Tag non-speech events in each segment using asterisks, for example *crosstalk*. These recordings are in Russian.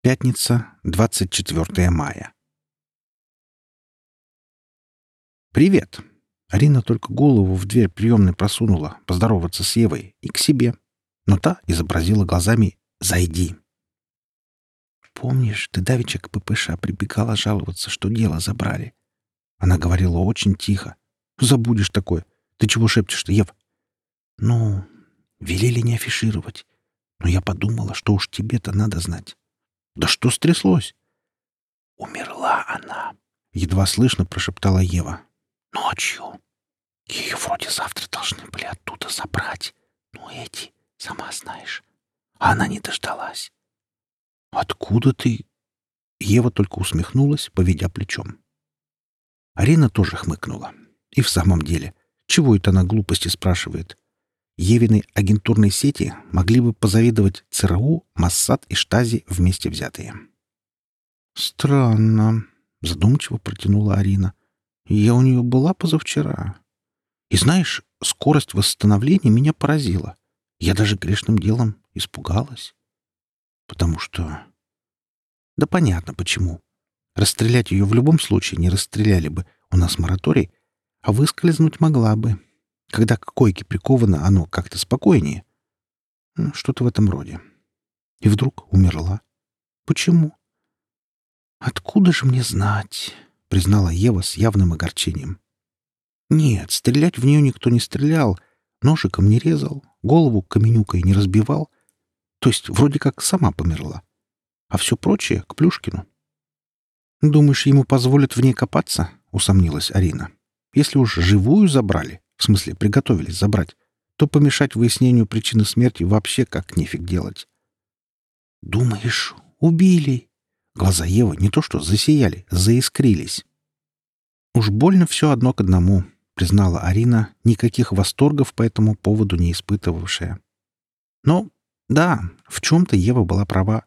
Пятница, 24 мая. «Привет!» Арина только голову в дверь приемной просунула, поздороваться с Евой и к себе. Но та изобразила глазами «Зайди». «Помнишь, ты давеча к ППШ прибегала жаловаться, что дело забрали?» Она говорила очень тихо. «Забудешь такое. Ты чего шепчешь-то, Ев?» «Ну, велели не афишировать. Но я подумала, что уж тебе-то надо знать». «Да что стряслось?» «Умерла она», — едва слышно прошептала Ева. «Ночью. Ее вроде завтра должны были оттуда забрать. Ну, эти, сама знаешь. А она не дождалась». «Откуда ты?» Ева только усмехнулась, поведя плечом. Арина тоже хмыкнула. И в самом деле, чего это она глупости спрашивает? Евиной агентурной сети могли бы позавидовать ЦРУ, Моссад и Штази вместе взятые. «Странно», — задумчиво протянула Арина. «Я у нее была позавчера. И знаешь, скорость восстановления меня поразила. Я даже грешным делом испугалась. Потому что... Да понятно, почему. Расстрелять ее в любом случае не расстреляли бы. У нас мораторий. А выскользнуть могла бы. Когда к койке приковано, оно как-то спокойнее. Ну, что-то в этом роде. И вдруг умерла. Почему? Откуда же мне знать? Признала Ева с явным огорчением. Нет, стрелять в нее никто не стрелял, ножиком не резал, голову каменюкой не разбивал. То есть вроде как сама померла. А все прочее — к Плюшкину. «Думаешь, ему позволят в ней копаться?» — усомнилась Арина. «Если уж живую забрали, в смысле, приготовились забрать, то помешать выяснению причины смерти вообще как нефиг делать. «Думаешь, убили?» Глаза Евы не то что засияли, заискрились. «Уж больно все одно к одному», — признала Арина, никаких восторгов по этому поводу не испытывавшая. «Но, да, в чем-то Ева была права».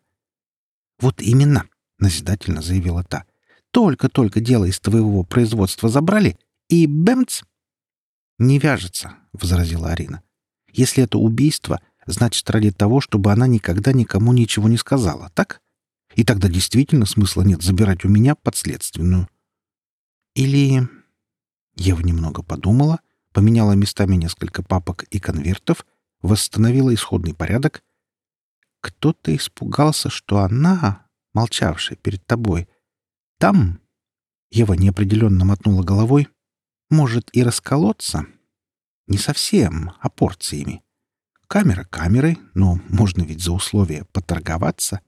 «Вот именно», — назидательно заявила та. «Только-только дело из твоего производства забрали, и бэмц!» «Не вяжется», — возразила Арина. «Если это убийство, значит, ради того, чтобы она никогда никому ничего не сказала, так? И тогда действительно смысла нет забирать у меня подследственную». «Или...» Ева немного подумала, поменяла местами несколько папок и конвертов, восстановила исходный порядок. «Кто-то испугался, что она, молчавшая перед тобой, там...» Ева неопределенно мотнула головой, может и расколоться. Не совсем, а порциями. Камера камерой, но можно ведь за условия поторговаться.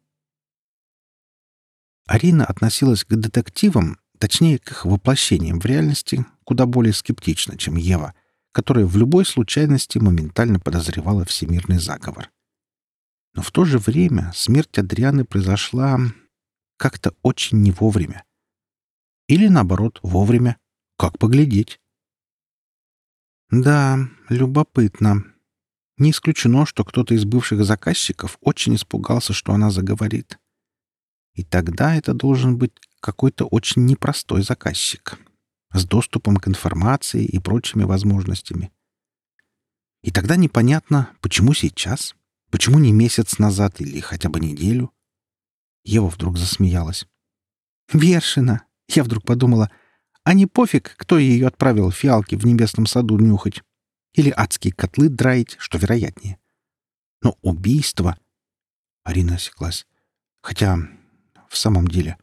Арина относилась к детективам, точнее, к их воплощениям в реальности, куда более скептично, чем Ева, которая в любой случайности моментально подозревала всемирный заговор. Но в то же время смерть Адрианы произошла как-то очень не вовремя. Или, наоборот, вовремя. Как поглядеть? Да, любопытно. Не исключено, что кто-то из бывших заказчиков очень испугался, что она заговорит. И тогда это должен быть какой-то очень непростой заказчик с доступом к информации и прочими возможностями. И тогда непонятно, почему сейчас, почему не месяц назад или хотя бы неделю. Ева вдруг засмеялась. «Вершина!» Я вдруг подумала, а не пофиг, кто ее отправил фиалки в небесном саду нюхать. Или адские котлы драить, что вероятнее. Но убийство... Арина осеклась. Хотя, в самом деле,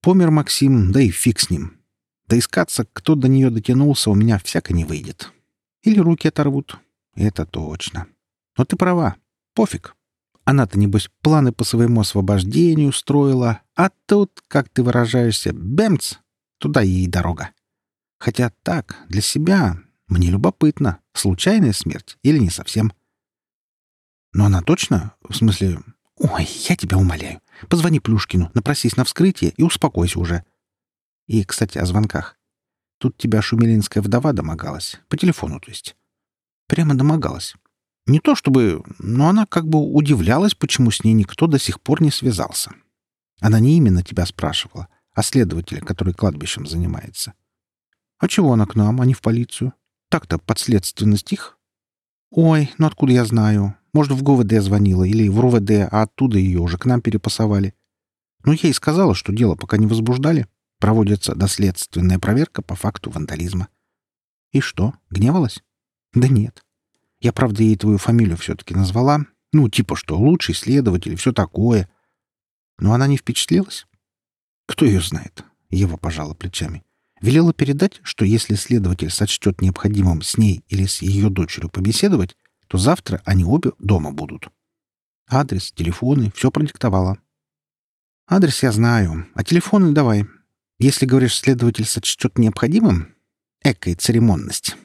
помер Максим, да и фиг с ним. Да искаться, кто до нее дотянулся, у меня всяко не выйдет. Или руки оторвут. Это точно. Но ты права. Пофиг. Она-то, небось, планы по своему освобождению строила, а тут, как ты выражаешься, бэмц, Туда ей дорога. Хотя так, для себя, мне любопытно, случайная смерть или не совсем. Но она точно, в смысле... Ой, я тебя умоляю. Позвони Плюшкину, напросись на вскрытие и успокойся уже. И, кстати, о звонках. Тут тебя шумелинская вдова домогалась. По телефону, то есть. Прямо домогалась. Не то чтобы... Но она как бы удивлялась, почему с ней никто до сих пор не связался. Она не именно тебя спрашивала, а следователя, который кладбищем занимается. А чего она к нам, а не в полицию? Так-то подследственность их. Ой, ну откуда я знаю? Может, в ГУВД звонила или в РУВД, а оттуда ее уже к нам перепасовали. Ну, я и сказала, что дело пока не возбуждали. Проводится доследственная проверка по факту вандализма. И что, гневалась? Да нет. Я, правда, ей твою фамилию все-таки назвала. Ну, типа, что лучший следователь все такое. Но она не впечатлилась. Кто ее знает? Ева пожала плечами. Велела передать, что если следователь сочтет необходимым с ней или с ее дочерью побеседовать, то завтра они обе дома будут. Адрес, телефоны, все продиктовала. Адрес я знаю, а телефоны давай. Если, говоришь, следователь сочтет необходимым, экая церемонность.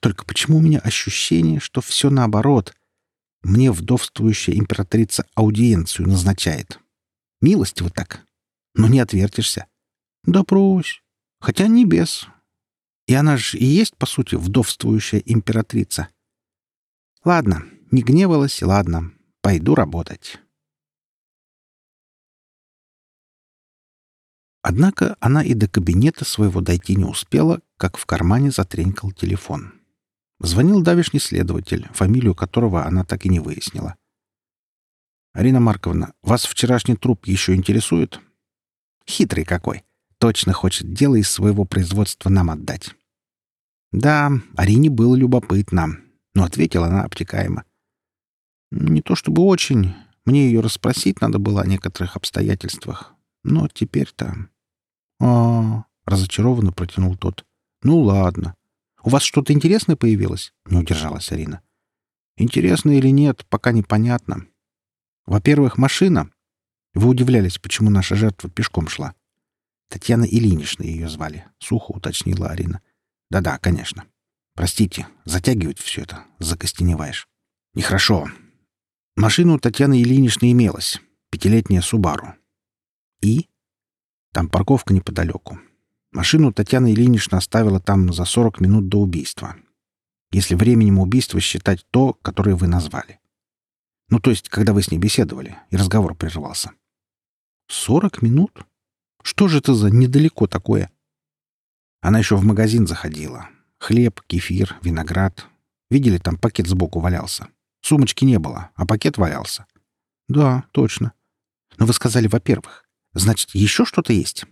Только почему у меня ощущение, что все наоборот? Мне вдовствующая императрица аудиенцию назначает. Милость вот так. Но не отвертишься. Да брось. Хотя не без. И она же и есть, по сути, вдовствующая императрица. Ладно, не гневалась, ладно. Пойду работать. Однако она и до кабинета своего дойти не успела, как в кармане затренькал телефон. Звонил давишний следователь, фамилию которого она так и не выяснила. «Арина Марковна, вас вчерашний труп еще интересует?» «Хитрый какой! Точно хочет дело из своего производства нам отдать». «Да, Арине было любопытно, но ответила она обтекаемо. Не то чтобы очень. Мне ее расспросить надо было о некоторых обстоятельствах. Но теперь-то а разочарованно протянул тот. «Ну ладно. У вас что-то интересное появилось?» — не удержалась Арина. «Интересно или нет, пока непонятно. Во-первых, машина. Вы удивлялись, почему наша жертва пешком шла. Татьяна Ильинична ее звали», — сухо уточнила Арина. «Да-да, конечно. Простите, затягивать все это, закостеневаешь. Нехорошо. Машина Татьяны Ильиничны имелась. Пятилетняя Субару. И там парковка неподалеку. Машину Татьяна Ильинична оставила там за 40 минут до убийства. Если временем убийства считать то, которое вы назвали. Ну, то есть, когда вы с ней беседовали, и разговор прервался. «Сорок минут? Что же это за недалеко такое?» Она еще в магазин заходила. Хлеб, кефир, виноград. Видели, там пакет сбоку валялся. Сумочки не было, а пакет валялся. «Да, точно. Но вы сказали, во-первых, Значит, еще что-то есть?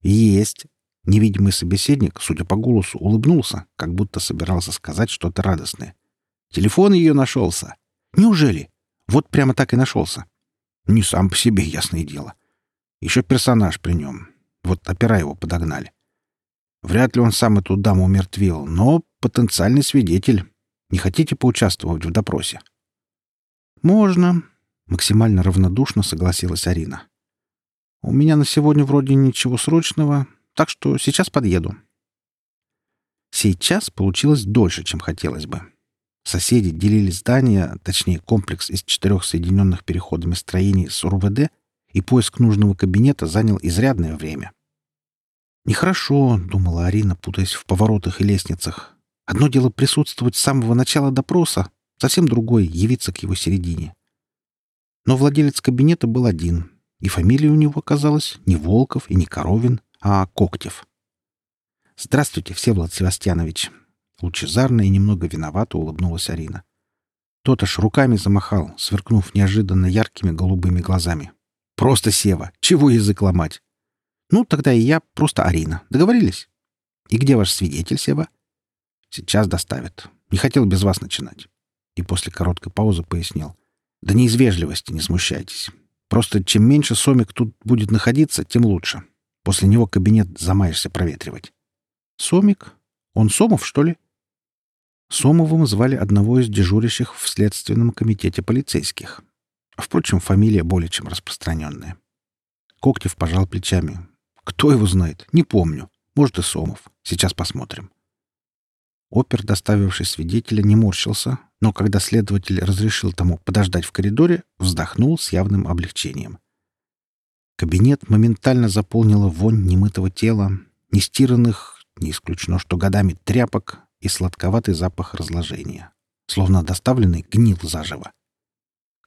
Есть. Невидимый собеседник, судя по голосу, улыбнулся, как будто собирался сказать что-то радостное. Телефон ее нашелся. Неужели? Вот прямо так и нашелся. Не сам по себе, ясное дело. Еще персонаж при нем. Вот опера его подогнали. Вряд ли он сам эту даму умертвил, но потенциальный свидетель. Не хотите поучаствовать в допросе? Можно. Максимально равнодушно согласилась Арина. У меня на сегодня вроде ничего срочного, так что сейчас подъеду. Сейчас получилось дольше, чем хотелось бы. Соседи делили здание, точнее комплекс из четырех соединенных переходами строений с РУВД, и поиск нужного кабинета занял изрядное время. «Нехорошо», — думала Арина, путаясь в поворотах и лестницах. «Одно дело присутствовать с самого начала допроса, совсем другое — явиться к его середине». Но владелец кабинета был один, и фамилия у него оказалась не Волков и не Коровин, а Коктев. «Здравствуйте, Всеволод Севастьянович!» Лучезарно и немного виновато улыбнулась Арина. Тот аж руками замахал, сверкнув неожиданно яркими голубыми глазами. «Просто Сева! Чего язык ломать?» «Ну, тогда и я просто Арина. Договорились?» «И где ваш свидетель, Сева?» «Сейчас доставят. Не хотел без вас начинать». И после короткой паузы пояснил. «Да не из вежливости, не смущайтесь. Просто чем меньше Сомик тут будет находиться, тем лучше. После него кабинет замаешься проветривать. Сомик? Он Сомов, что ли? Сомовым звали одного из дежурящих в Следственном комитете полицейских. Впрочем, фамилия более чем распространенная. Коктев пожал плечами. Кто его знает? Не помню. Может, и Сомов. Сейчас посмотрим. Опер, доставивший свидетеля, не морщился, но когда следователь разрешил тому подождать в коридоре, вздохнул с явным облегчением. Кабинет моментально заполнила вонь немытого тела, нестиранных, не исключено, что годами тряпок и сладковатый запах разложения, словно доставленный гнил заживо.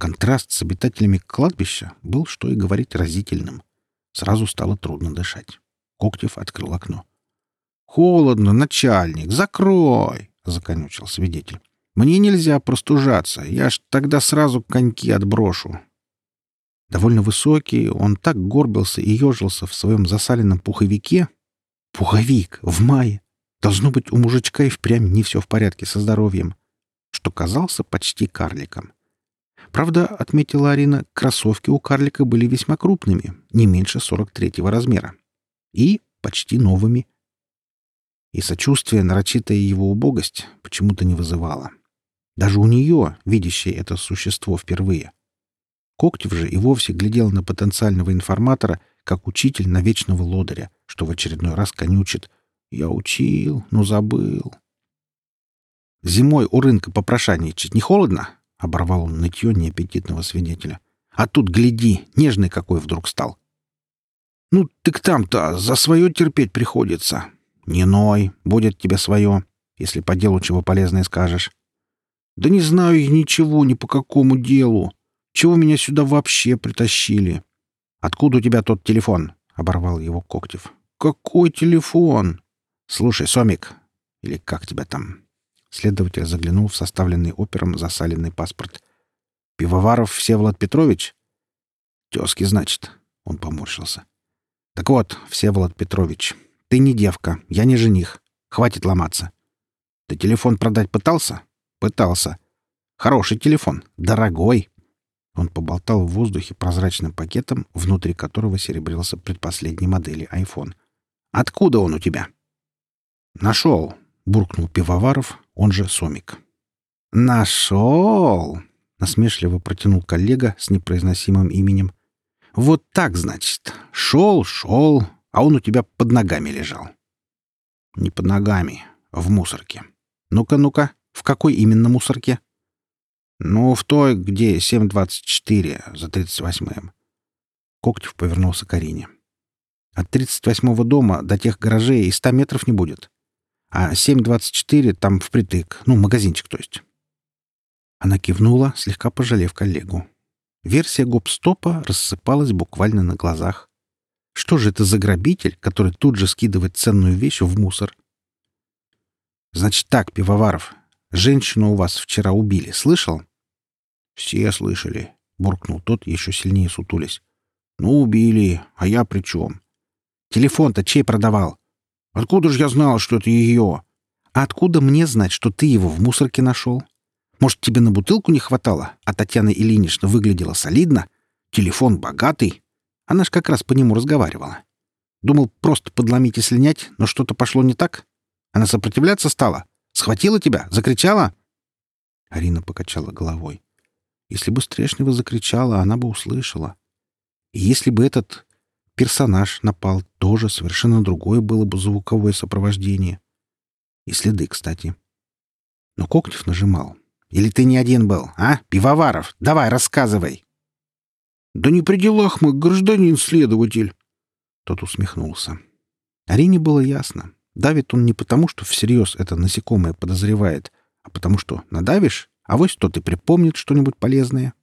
Контраст с обитателями кладбища был, что и говорить, разительным. Сразу стало трудно дышать. Коктев открыл окно. «Холодно, начальник, закрой!» — законючил свидетель. Мне нельзя простужаться, я ж тогда сразу коньки отброшу. Довольно высокий, он так горбился и ежился в своем засаленном пуховике. Пуховик! В мае! Должно быть, у мужичка и впрямь не все в порядке со здоровьем, что казался почти карликом. Правда, отметила Арина, кроссовки у карлика были весьма крупными, не меньше 43-го размера. И почти новыми. И сочувствие, нарочитая его убогость, почему-то не вызывало. Даже у нее, видящей это существо впервые. Коктев же и вовсе глядел на потенциального информатора, как учитель на вечного лодыря, что в очередной раз конючит. «Я учил, но забыл». «Зимой у рынка попрошайничать не холодно?» — оборвал он нытье неаппетитного свидетеля. «А тут, гляди, нежный какой вдруг стал!» «Ну, так там-то за свое терпеть приходится. Не ной, будет тебе свое, если по делу чего полезное скажешь». «Да не знаю я ничего ни по какому делу. Чего меня сюда вообще притащили?» «Откуда у тебя тот телефон?» — оборвал его Коктев. «Какой телефон?» «Слушай, Сомик, или как тебя там?» Следователь заглянул в составленный опером засаленный паспорт. «Пивоваров Всеволод Петрович?» «Тезки, значит». Он поморщился. «Так вот, Всеволод Петрович, ты не девка, я не жених. Хватит ломаться. Ты телефон продать пытался? Пытался. Хороший телефон, дорогой». Он поболтал в воздухе прозрачным пакетом, внутри которого серебрился предпоследней модели iPhone. «Откуда он у тебя?» «Нашел», — буркнул Пивоваров, он же Сомик. «Нашел!» — насмешливо протянул коллега с непроизносимым именем. «Вот так, значит. Шел, шел, а он у тебя под ногами лежал». «Не под ногами, в мусорке. Ну-ка, ну-ка, в какой именно мусорке?» «Ну, в той, где 7.24 за 38-м». Коктев повернулся к Арине. «От 38-го дома до тех гаражей и ста метров не будет а 7.24 там впритык, ну, магазинчик, то есть. Она кивнула, слегка пожалев коллегу. Версия гоп-стопа рассыпалась буквально на глазах. Что же это за грабитель, который тут же скидывает ценную вещь в мусор? Значит так, Пивоваров, женщину у вас вчера убили, слышал? Все слышали, буркнул тот, еще сильнее сутулясь. Ну, убили, а я при чем? Телефон-то чей продавал? Откуда же я знал, что это ее? А откуда мне знать, что ты его в мусорке нашел? Может, тебе на бутылку не хватало, а Татьяна Ильинична выглядела солидно? Телефон богатый. Она ж как раз по нему разговаривала. Думал просто подломить и слинять, но что-то пошло не так. Она сопротивляться стала? Схватила тебя? Закричала?» Арина покачала головой. Если бы Стрешнева закричала, она бы услышала. И если бы этот персонаж напал, тоже совершенно другое было бы звуковое сопровождение. И следы, кстати. Но Коктев нажимал. «Или ты не один был, а? Пивоваров, давай, рассказывай!» «Да не при делах мы, гражданин следователь!» Тот усмехнулся. Арине было ясно. Давит он не потому, что всерьез это насекомое подозревает, а потому что надавишь, а вось тот и припомнит что-нибудь полезное.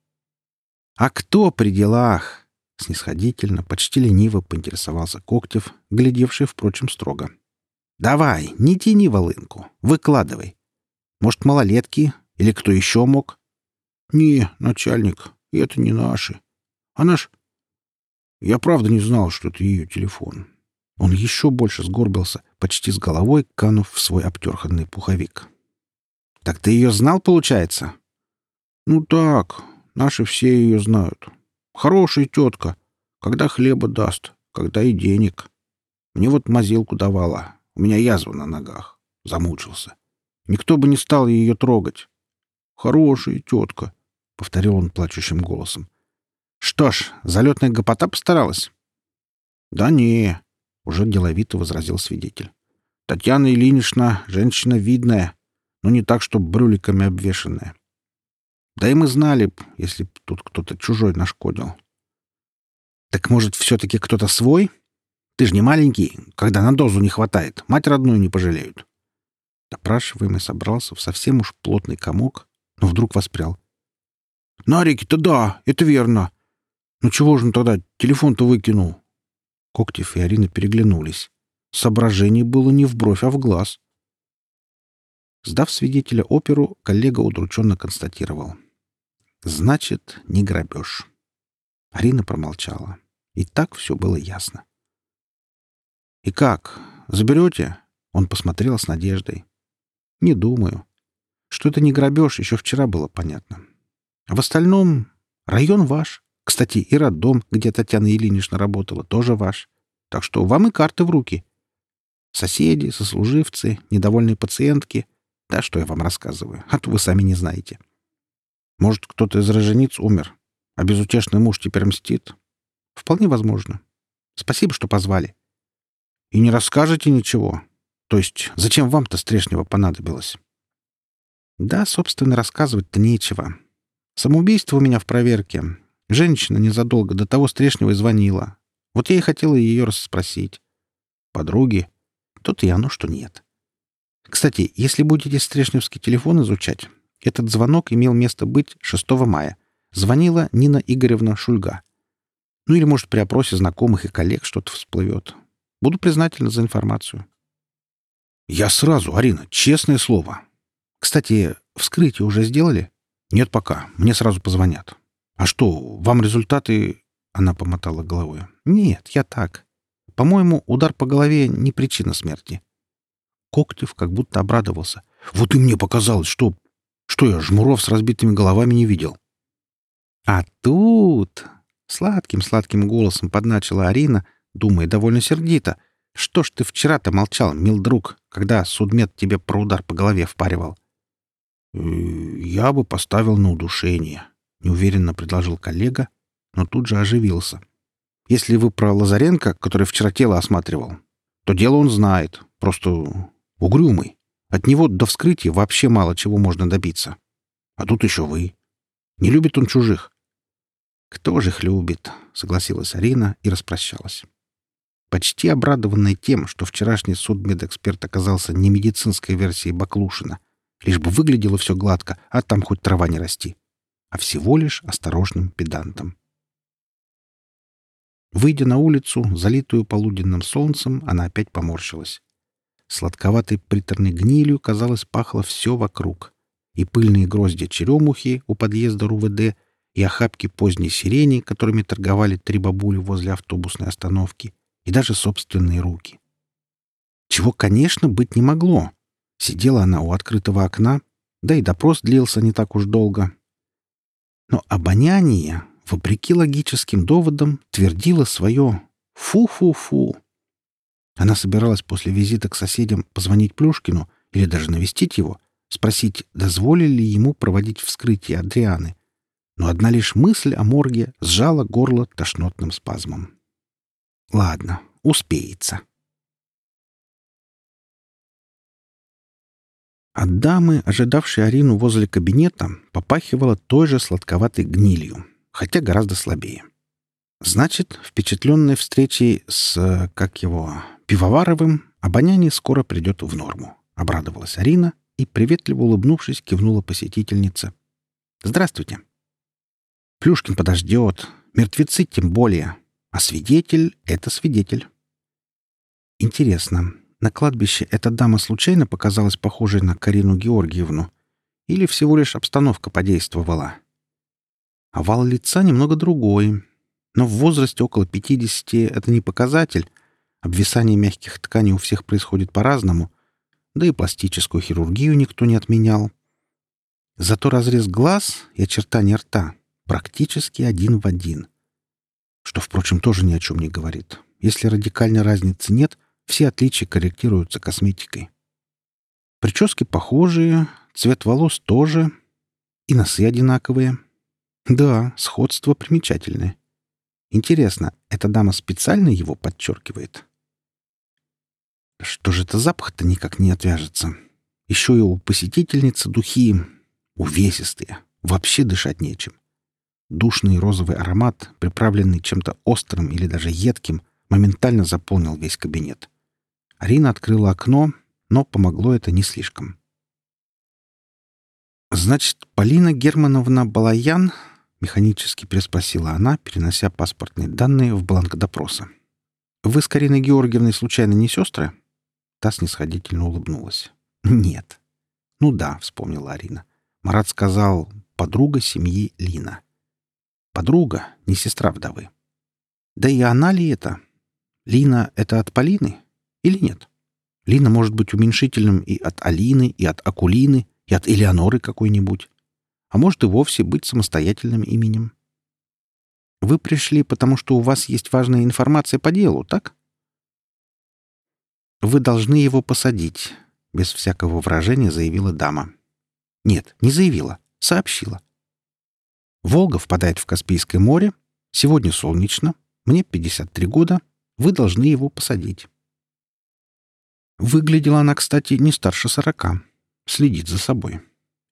«А кто при делах?» Снисходительно, почти лениво поинтересовался Коктев, глядевший, впрочем, строго. «Давай, не тяни волынку, выкладывай. Может, малолетки или кто еще мог?» «Не, начальник, это не наши. А наш...» «Я правда не знал, что это ее телефон». Он еще больше сгорбился, почти с головой канув в свой обтерханный пуховик. «Так ты ее знал, получается?» «Ну так, наши все ее знают. Хорошая тетка. Когда хлеба даст, когда и денег. Мне вот мазилку давала. У меня язва на ногах. Замучился. Никто бы не стал ее трогать. Хорошая тетка, — повторил он плачущим голосом. Что ж, залетная гопота постаралась? Да не, — уже деловито возразил свидетель. Татьяна Ильинична — женщина видная, но не так, что брюликами обвешанная. Да и мы знали если б тут кто-то чужой нашкодил. Так может, все-таки кто-то свой? Ты же не маленький, когда на дозу не хватает. Мать родную не пожалеют. Допрашиваемый собрался в совсем уж плотный комок, но вдруг воспрял. «Нарики-то да, это верно. Ну чего же он тогда телефон-то выкинул?» Коктев и Арина переглянулись. Соображение было не в бровь, а в глаз. Сдав свидетеля оперу, коллега удрученно констатировал. Значит, не грабеж. Арина промолчала. И так все было ясно. «И как? Заберете?» Он посмотрел с надеждой. «Не думаю. Что это не грабеж, еще вчера было понятно. А в остальном район ваш. Кстати, и роддом, где Татьяна Ильинична работала, тоже ваш. Так что вам и карты в руки. Соседи, сослуживцы, недовольные пациентки. Да что я вам рассказываю, а то вы сами не знаете. Может, кто-то из рожениц умер, а безутешный муж теперь мстит? Вполне возможно. Спасибо, что позвали. И не расскажете ничего. То есть, зачем вам-то Стрешнева понадобилось? Да, собственно, рассказывать-то нечего. Самоубийство у меня в проверке. Женщина незадолго до того Стрешневой звонила. Вот я и хотела ее расспросить. Подруги? Тут и оно, что нет. Кстати, если будете Стрешневский телефон изучать, этот звонок имел место быть 6 мая. Звонила Нина Игоревна Шульга. Ну или, может, при опросе знакомых и коллег что-то всплывет. Буду признательна за информацию. Я сразу, Арина, честное слово. Кстати, вскрытие уже сделали? Нет пока. Мне сразу позвонят. А что, вам результаты... Она помотала головой. Нет, я так. По-моему, удар по голове не причина смерти. Коктев как будто обрадовался. Вот и мне показалось, что... Что я жмуров с разбитыми головами не видел. А тут... Сладким-сладким голосом подначила Арина, думая довольно сердито. «Что ж ты вчера-то молчал, мил друг, когда судмед тебе про удар по голове впаривал?» «Э, «Я бы поставил на удушение», — неуверенно предложил коллега, но тут же оживился. «Если вы про Лазаренко, который вчера тело осматривал, то дело он знает, просто угрюмый. От него до вскрытия вообще мало чего можно добиться. А тут еще вы. Не любит он чужих. «Кто же их любит?» — согласилась Арина и распрощалась. Почти обрадованная тем, что вчерашний судмедэксперт оказался не медицинской версией Баклушина, лишь бы выглядело все гладко, а там хоть трава не расти, а всего лишь осторожным педантом. Выйдя на улицу, залитую полуденным солнцем, она опять поморщилась. Сладковатой приторной гнилью, казалось, пахло все вокруг. И пыльные грозди черемухи у подъезда РУВД — и охапки поздней сирени, которыми торговали три бабули возле автобусной остановки, и даже собственные руки. Чего, конечно, быть не могло. Сидела она у открытого окна, да и допрос длился не так уж долго. Но обоняние, вопреки логическим доводам, твердило свое «фу-фу-фу». Она собиралась после визита к соседям позвонить Плюшкину или даже навестить его, спросить, дозволили ли ему проводить вскрытие Адрианы, но одна лишь мысль о морге сжала горло тошнотным спазмом. Ладно, успеется. От дамы, ожидавшей Арину возле кабинета, попахивало той же сладковатой гнилью, хотя гораздо слабее. Значит, впечатленной встречей с, как его, Пивоваровым, обоняние скоро придет в норму, — обрадовалась Арина и, приветливо улыбнувшись, кивнула посетительница. «Здравствуйте!» Плюшкин подождет. Мертвецы тем более. А свидетель — это свидетель. Интересно, на кладбище эта дама случайно показалась похожей на Карину Георгиевну? Или всего лишь обстановка подействовала? Овал лица немного другой. Но в возрасте около 50 это не показатель. Обвисание мягких тканей у всех происходит по-разному. Да и пластическую хирургию никто не отменял. Зато разрез глаз и очертания рта практически один в один. Что, впрочем, тоже ни о чем не говорит. Если радикальной разницы нет, все отличия корректируются косметикой. Прически похожие, цвет волос тоже, и носы одинаковые. Да, сходство примечательное. Интересно, эта дама специально его подчеркивает? Что же это запах-то никак не отвяжется? Еще и у посетительницы духи увесистые, вообще дышать нечем. Душный розовый аромат, приправленный чем-то острым или даже едким, моментально заполнил весь кабинет. Арина открыла окно, но помогло это не слишком. «Значит, Полина Германовна Балаян?» — механически переспросила она, перенося паспортные данные в бланк допроса. «Вы с Кариной Георгиевной случайно не сестры?» Та снисходительно улыбнулась. «Нет». «Ну да», — вспомнила Арина. Марат сказал «подруга семьи Лина». Подруга, не сестра вдовы. Да и она ли это? Лина — это от Полины? Или нет? Лина может быть уменьшительным и от Алины, и от Акулины, и от Элеоноры какой-нибудь. А может и вовсе быть самостоятельным именем. Вы пришли, потому что у вас есть важная информация по делу, так? Вы должны его посадить, без всякого выражения заявила дама. Нет, не заявила, сообщила. Волга впадает в Каспийское море. Сегодня солнечно. Мне 53 года. Вы должны его посадить. Выглядела она, кстати, не старше сорока. Следит за собой.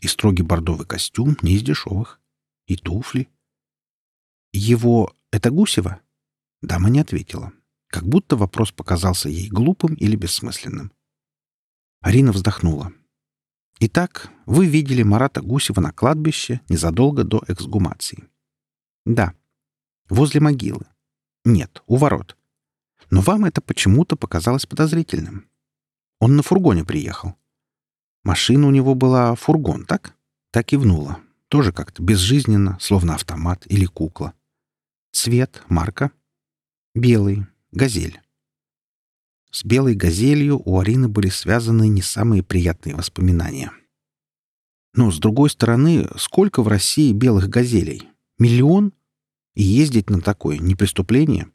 И строгий бордовый костюм не из дешевых. И туфли. Его — это Гусева? Дама не ответила. Как будто вопрос показался ей глупым или бессмысленным. Арина вздохнула. Итак, вы видели Марата Гусева на кладбище незадолго до эксгумации. Да. Возле могилы. Нет, у ворот. Но вам это почему-то показалось подозрительным. Он на фургоне приехал. Машина у него была фургон, так? Так и внула. Тоже как-то безжизненно, словно автомат или кукла. Цвет, марка. Белый, газель. С белой газелью у Арины были связаны не самые приятные воспоминания. Но, с другой стороны, сколько в России белых газелей? Миллион? И ездить на такое не преступление?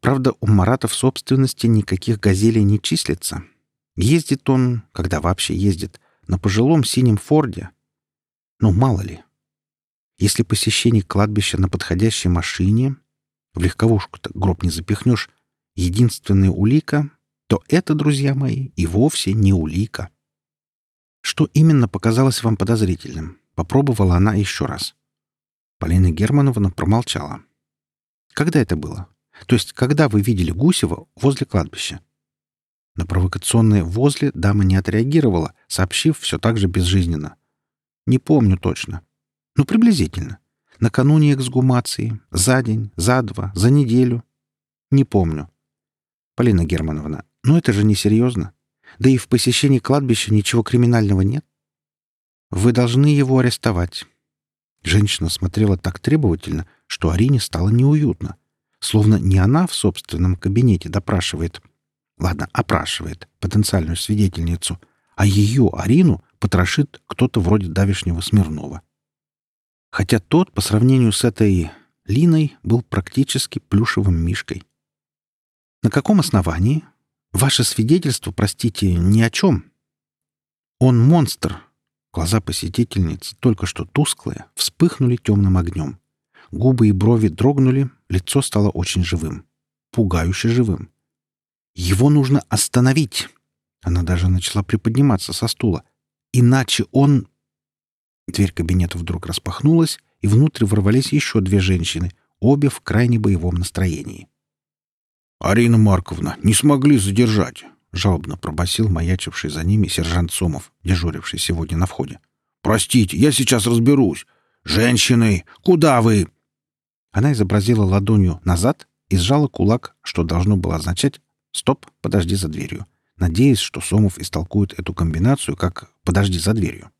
Правда, у Марата в собственности никаких газелей не числится. Ездит он, когда вообще ездит, на пожилом синем Форде. Ну, мало ли. Если посещение кладбища на подходящей машине, в легковушку-то гроб не запихнешь, единственная улика, то это, друзья мои, и вовсе не улика. Что именно показалось вам подозрительным? Попробовала она еще раз. Полина Германовна промолчала. Когда это было? То есть, когда вы видели Гусева возле кладбища? На провокационное «возле» дама не отреагировала, сообщив все так же безжизненно. «Не помню точно. Ну, приблизительно. Накануне эксгумации, за день, за два, за неделю. Не помню. Полина Германовна, ну это же несерьезно. Да и в посещении кладбища ничего криминального нет. Вы должны его арестовать. Женщина смотрела так требовательно, что Арине стало неуютно. Словно не она в собственном кабинете допрашивает, ладно, опрашивает потенциальную свидетельницу, а ее, Арину, потрошит кто-то вроде давешнего Смирнова. Хотя тот, по сравнению с этой Линой, был практически плюшевым мишкой. На каком основании? Ваше свидетельство, простите, ни о чем. Он монстр. Глаза посетительницы, только что тусклые, вспыхнули темным огнем. Губы и брови дрогнули, лицо стало очень живым. Пугающе живым. Его нужно остановить. Она даже начала приподниматься со стула. Иначе он... Дверь кабинета вдруг распахнулась, и внутрь ворвались еще две женщины, обе в крайне боевом настроении. «Арина Марковна, не смогли задержать!» — жалобно пробасил маячивший за ними сержант Сомов, дежуривший сегодня на входе. «Простите, я сейчас разберусь. Женщины, куда вы?» Она изобразила ладонью назад и сжала кулак, что должно было означать «Стоп, подожди за дверью», надеясь, что Сомов истолкует эту комбинацию как «подожди за дверью».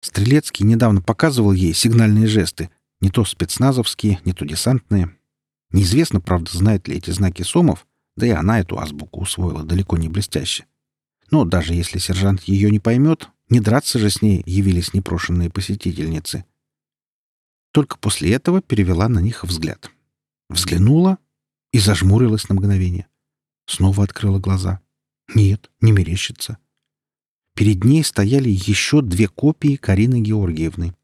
Стрелецкий недавно показывал ей сигнальные жесты, не то спецназовские, не то десантные, Неизвестно, правда, знает ли эти знаки Сомов, да и она эту азбуку усвоила далеко не блестяще. Но даже если сержант ее не поймет, не драться же с ней явились непрошенные посетительницы. Только после этого перевела на них взгляд. Взглянула и зажмурилась на мгновение. Снова открыла глаза. Нет, не мерещится. Перед ней стояли еще две копии Карины Георгиевны.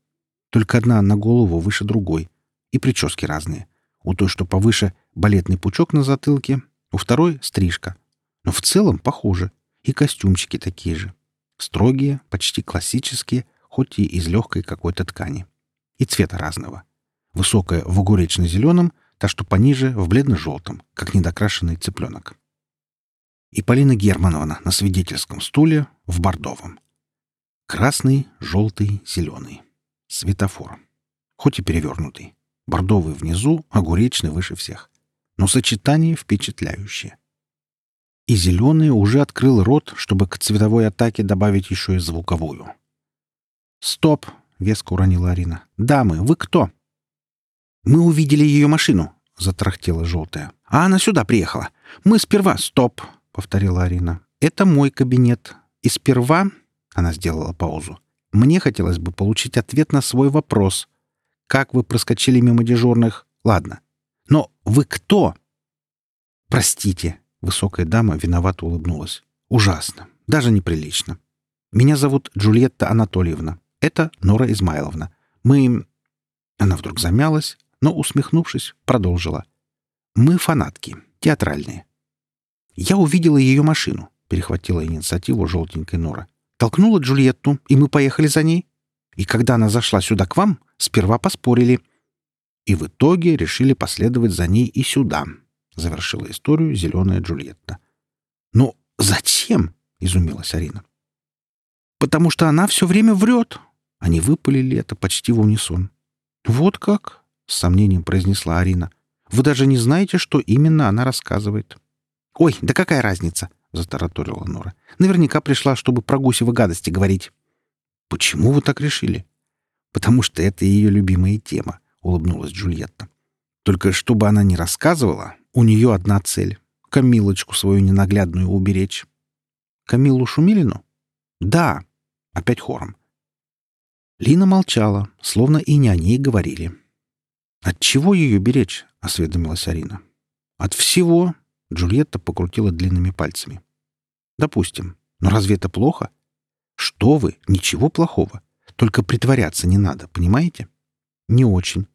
Только одна на голову выше другой. И прически разные. У той, что повыше, балетный пучок на затылке, у второй — стрижка. Но в целом похоже. И костюмчики такие же. Строгие, почти классические, хоть и из легкой какой-то ткани. И цвета разного. Высокая в огуречно-зеленом, та, что пониже, в бледно-желтом, как недокрашенный цыпленок. И Полина Германовна на свидетельском стуле в бордовом. Красный, желтый, зеленый. Светофор. Хоть и перевернутый. Бордовый внизу, огуречный выше всех. Но сочетание впечатляющее. И зеленый уже открыл рот, чтобы к цветовой атаке добавить еще и звуковую. «Стоп!» — веско уронила Арина. «Дамы, вы кто?» «Мы увидели ее машину», — затрахтела желтая. «А она сюда приехала. Мы сперва...» «Стоп», — повторила Арина. «Это мой кабинет. И сперва...» — она сделала паузу. «Мне хотелось бы получить ответ на свой вопрос. Как вы проскочили мимо дежурных? Ладно. Но вы кто?» «Простите», — высокая дама виновато улыбнулась. «Ужасно. Даже неприлично. Меня зовут Джульетта Анатольевна. Это Нора Измайловна. Мы...» Она вдруг замялась, но, усмехнувшись, продолжила. «Мы фанатки, театральные». «Я увидела ее машину», — перехватила инициативу желтенькой Нора. «Толкнула Джульетту, и мы поехали за ней. И когда она зашла сюда к вам, сперва поспорили. И в итоге решили последовать за ней и сюда», — завершила историю зеленая Джульетта. «Но зачем?» — изумилась Арина. «Потому что она все время врет». Они выпалили это почти в унисон. «Вот как?» — с сомнением произнесла Арина. «Вы даже не знаете, что именно она рассказывает». «Ой, да какая разница?» — затараторила Нора. «Наверняка пришла, чтобы про гусевы гадости говорить». «Почему вы так решили?» «Потому что это ее любимая тема», — улыбнулась Джульетта. «Только чтобы она не рассказывала, у нее одна цель — Камилочку свою ненаглядную уберечь». «Камилу Шумилину?» «Да», — опять хором. Лина молчала, словно и не о ней говорили. «От чего ее беречь?» — осведомилась Арина. «От всего!» — Джульетта покрутила длинными пальцами. «Допустим. Но разве это плохо?» «Что вы? Ничего плохого. Только притворяться не надо, понимаете?» «Не очень.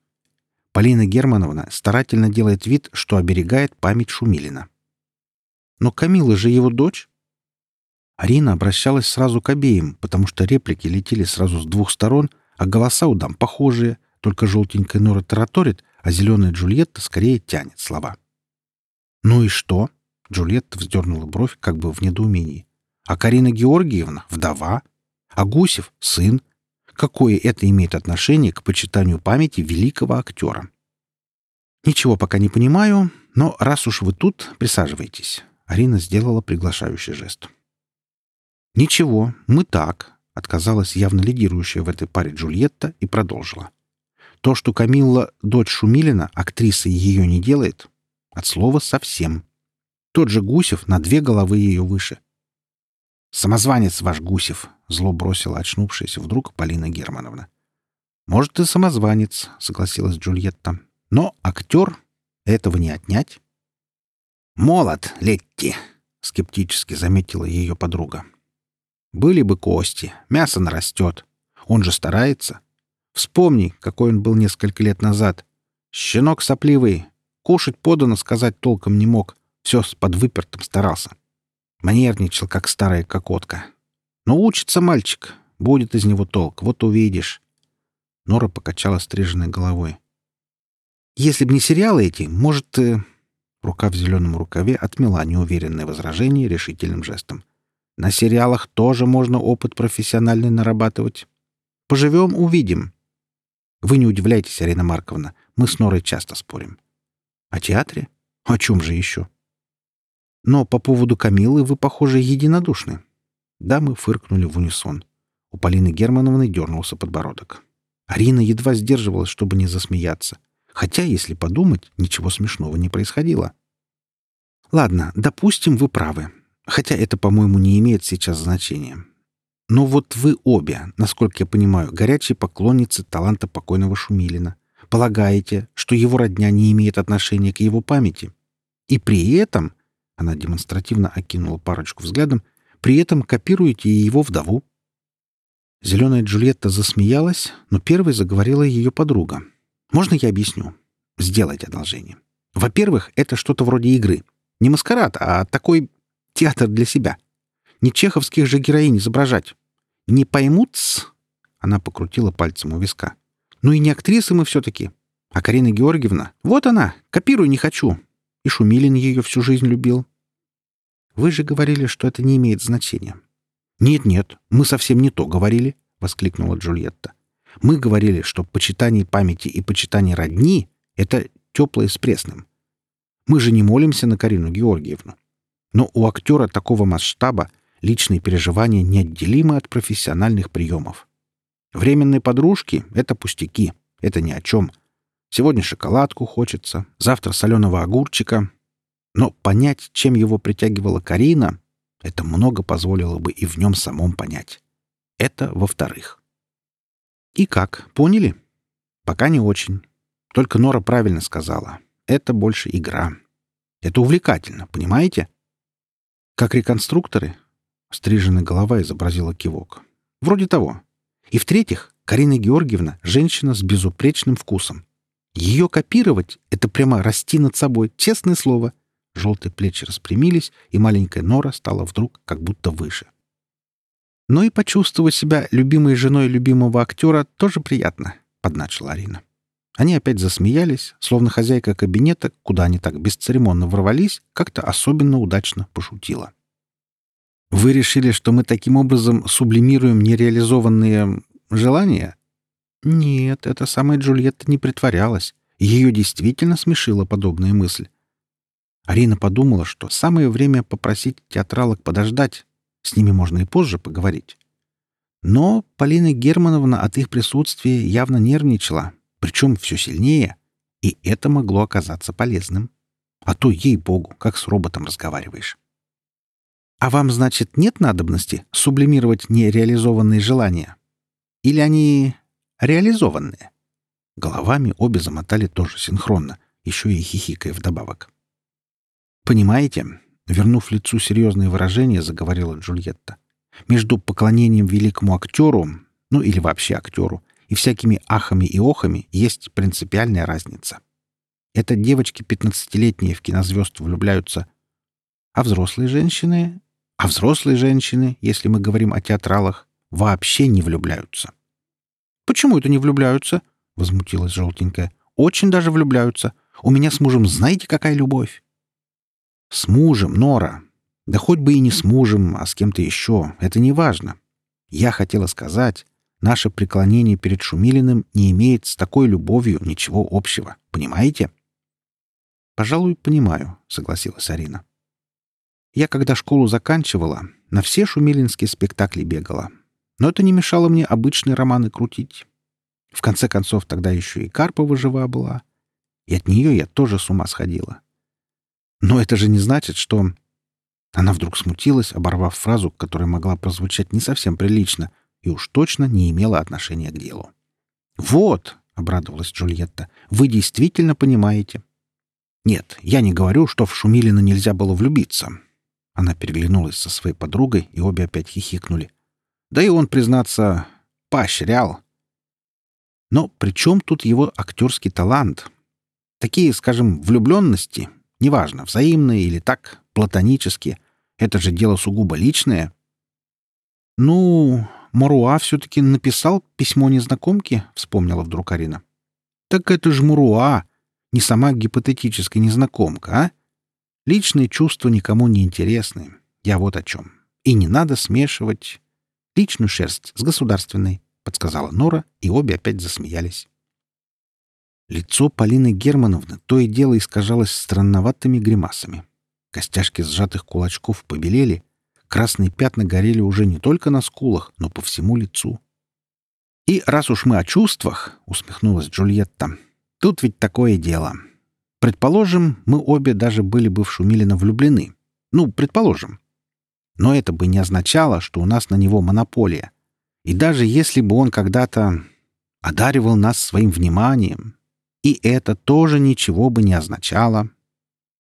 Полина Германовна старательно делает вид, что оберегает память Шумилина. Но Камила же его дочь. Арина обращалась сразу к обеим, потому что реплики летели сразу с двух сторон, а голоса у дам похожие — только желтенькая Нора тараторит, а зеленая Джульетта скорее тянет слова. «Ну и что?» — Джульетта вздернула бровь как бы в недоумении. «А Карина Георгиевна — вдова, а Гусев — сын. Какое это имеет отношение к почитанию памяти великого актера?» «Ничего пока не понимаю, но раз уж вы тут, присаживайтесь». Арина сделала приглашающий жест. «Ничего, мы так», — отказалась явно лидирующая в этой паре Джульетта и продолжила. То, что Камилла — дочь Шумилина, актриса ее не делает, от слова совсем. Тот же Гусев на две головы ее выше. «Самозванец ваш Гусев», — зло бросила очнувшаяся вдруг Полина Германовна. «Может, и самозванец», — согласилась Джульетта. «Но актер этого не отнять». «Молод, Летти», — скептически заметила ее подруга. «Были бы кости, мясо нарастет. Он же старается. Вспомни, какой он был несколько лет назад. Щенок сопливый. Кушать подано, сказать толком не мог. Все с подвыпертым старался. Манерничал, как старая кокотка. Но учится мальчик. Будет из него толк, вот увидишь. Нора покачала стриженной головой. Если б не сериалы эти, может... Э... Рука в зеленом рукаве отмела неуверенное возражение решительным жестом. На сериалах тоже можно опыт профессиональный нарабатывать. Поживем — увидим. Вы не удивляйтесь, Арина Марковна, мы с Норой часто спорим. О театре? О чем же еще? Но по поводу Камилы вы, похоже, единодушны. Дамы фыркнули в унисон. У Полины Германовны дернулся подбородок. Арина едва сдерживалась, чтобы не засмеяться. Хотя, если подумать, ничего смешного не происходило. Ладно, допустим, вы правы. Хотя это, по-моему, не имеет сейчас значения. Но вот вы обе, насколько я понимаю, горячие поклонницы таланта покойного Шумилина. Полагаете, что его родня не имеет отношения к его памяти. И при этом, она демонстративно окинула парочку взглядом, при этом копируете его вдову. Зеленая Джульетта засмеялась, но первой заговорила ее подруга. «Можно я объясню? Сделайте одолжение. Во-первых, это что-то вроде игры. Не маскарад, а такой театр для себя. Не чеховских же героинь изображать. Не поймут-с?» Она покрутила пальцем у виска. «Ну и не актрисы мы все-таки. А Карина Георгиевна? Вот она! Копирую не хочу!» И Шумилин ее всю жизнь любил. «Вы же говорили, что это не имеет значения». «Нет-нет, мы совсем не то говорили», — воскликнула Джульетта. «Мы говорили, что почитание памяти и почитание родни — это теплое с пресным. Мы же не молимся на Карину Георгиевну. Но у актера такого масштаба личные переживания неотделимы от профессиональных приемов. Временные подружки — это пустяки, это ни о чем. Сегодня шоколадку хочется, завтра соленого огурчика. Но понять, чем его притягивала Карина, это много позволило бы и в нем самом понять. Это во-вторых. И как, поняли? Пока не очень. Только Нора правильно сказала. Это больше игра. Это увлекательно, понимаете? Как реконструкторы? Стриженная голова изобразила кивок. Вроде того. И в-третьих, Карина Георгиевна — женщина с безупречным вкусом. Ее копировать — это прямо расти над собой, честное слово. Желтые плечи распрямились, и маленькая Нора стала вдруг как будто выше. Но и почувствовать себя любимой женой любимого актера тоже приятно, — подначила Арина. Они опять засмеялись, словно хозяйка кабинета, куда они так бесцеремонно ворвались, как-то особенно удачно пошутила. «Вы решили, что мы таким образом сублимируем нереализованные желания?» Нет, эта самая Джульетта не притворялась. Ее действительно смешила подобная мысль. Арина подумала, что самое время попросить театралок подождать. С ними можно и позже поговорить. Но Полина Германовна от их присутствия явно нервничала, причем все сильнее, и это могло оказаться полезным. А то, ей-богу, как с роботом разговариваешь. А вам, значит, нет надобности сублимировать нереализованные желания? Или они реализованные. Головами обе замотали тоже синхронно, еще и хихикая вдобавок. «Понимаете?» — вернув лицу серьезное выражение, заговорила Джульетта. «Между поклонением великому актеру, ну или вообще актеру, и всякими ахами и охами есть принципиальная разница. Это девочки пятнадцатилетние в кинозвезд влюбляются, а взрослые женщины... А взрослые женщины, если мы говорим о театралах, вообще не влюбляются. «Почему это не влюбляются?» — возмутилась желтенькая. «Очень даже влюбляются. У меня с мужем знаете, какая любовь?» «С мужем, Нора. Да хоть бы и не с мужем, а с кем-то еще. Это не важно. Я хотела сказать, наше преклонение перед Шумилиным не имеет с такой любовью ничего общего. Понимаете?» «Пожалуй, понимаю», — согласилась Арина. «Я, когда школу заканчивала, на все шумилинские спектакли бегала. Но это не мешало мне обычные романы крутить. В конце концов, тогда еще и Карпова жива была. И от нее я тоже с ума сходила. Но это же не значит, что... Она вдруг смутилась, оборвав фразу, которая могла прозвучать не совсем прилично и уж точно не имела отношения к делу. «Вот!» — обрадовалась Джульетта. «Вы действительно понимаете». «Нет, я не говорю, что в Шумилина нельзя было влюбиться». Она переглянулась со своей подругой, и обе опять хихикнули. Да и он, признаться, поощрял. Но при чем тут его актерский талант? Такие, скажем, влюбленности, неважно, взаимные или так, платонические, это же дело сугубо личное. Ну, Маруа все-таки написал письмо незнакомке, вспомнила вдруг Арина. Так это же Маруа, не сама гипотетическая незнакомка, а? Личные чувства никому не интересны. Я вот о чем. И не надо смешивать Личную шерсть с государственной, подсказала Нора, и обе опять засмеялись. Лицо Полины Германовны то и дело искажалось странноватыми гримасами. Костяшки сжатых кулачков побелели, красные пятна горели уже не только на скулах, но по всему лицу. «И раз уж мы о чувствах», — усмехнулась Джульетта, — «тут ведь такое дело. Предположим, мы обе даже были бы в Шумилина влюблены. Ну, предположим. Но это бы не означало, что у нас на него монополия. И даже если бы он когда-то одаривал нас своим вниманием, и это тоже ничего бы не означало.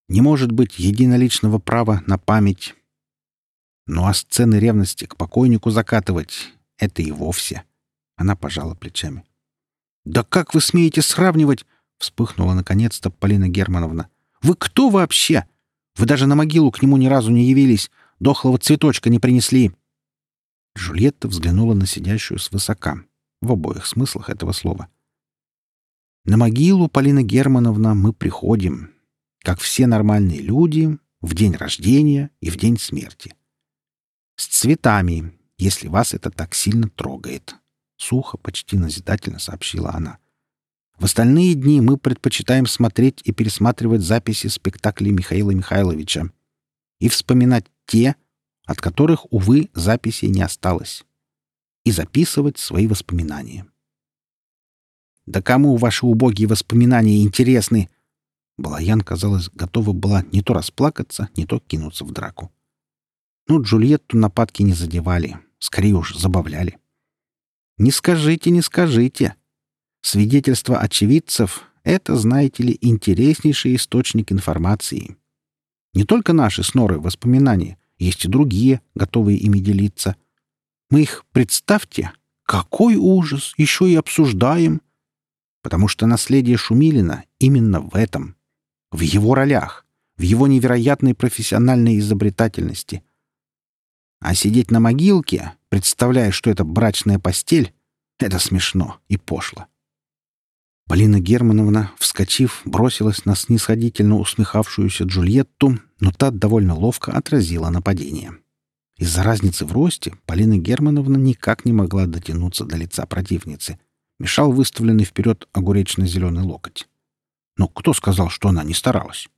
Не может быть единоличного права на память. Ну а сцены ревности к покойнику закатывать — это и вовсе. Она пожала плечами. «Да как вы смеете сравнивать?» — вспыхнула наконец-то Полина Германовна. «Вы кто вообще? Вы даже на могилу к нему ни разу не явились, Дохлого цветочка не принесли!» Джульетта взглянула на сидящую свысока, в обоих смыслах этого слова. «На могилу, Полина Германовна, мы приходим, как все нормальные люди, в день рождения и в день смерти. С цветами, если вас это так сильно трогает», — сухо, почти назидательно сообщила она. «В остальные дни мы предпочитаем смотреть и пересматривать записи спектаклей Михаила Михайловича и вспоминать те, от которых, увы, записей не осталось, и записывать свои воспоминания. Да кому ваши убогие воспоминания интересны?» Балаян, казалось, готова была не то расплакаться, не то кинуться в драку. Ну, Джульетту нападки не задевали, скорее уж забавляли. «Не скажите, не скажите. Свидетельства очевидцев — это, знаете ли, интереснейший источник информации. Не только наши с Норой воспоминания, есть и другие, готовые ими делиться. Мы их, представьте, какой ужас, еще и обсуждаем. Потому что наследие Шумилина именно в этом. В его ролях, в его невероятной профессиональной изобретательности. А сидеть на могилке, представляя, что это брачная постель, это смешно и пошло. Полина Германовна, вскочив, бросилась на снисходительно усмехавшуюся Джульетту, но та довольно ловко отразила нападение. Из-за разницы в росте Полина Германовна никак не могла дотянуться до лица противницы. Мешал выставленный вперед огуречно-зеленый локоть. Но кто сказал, что она не старалась?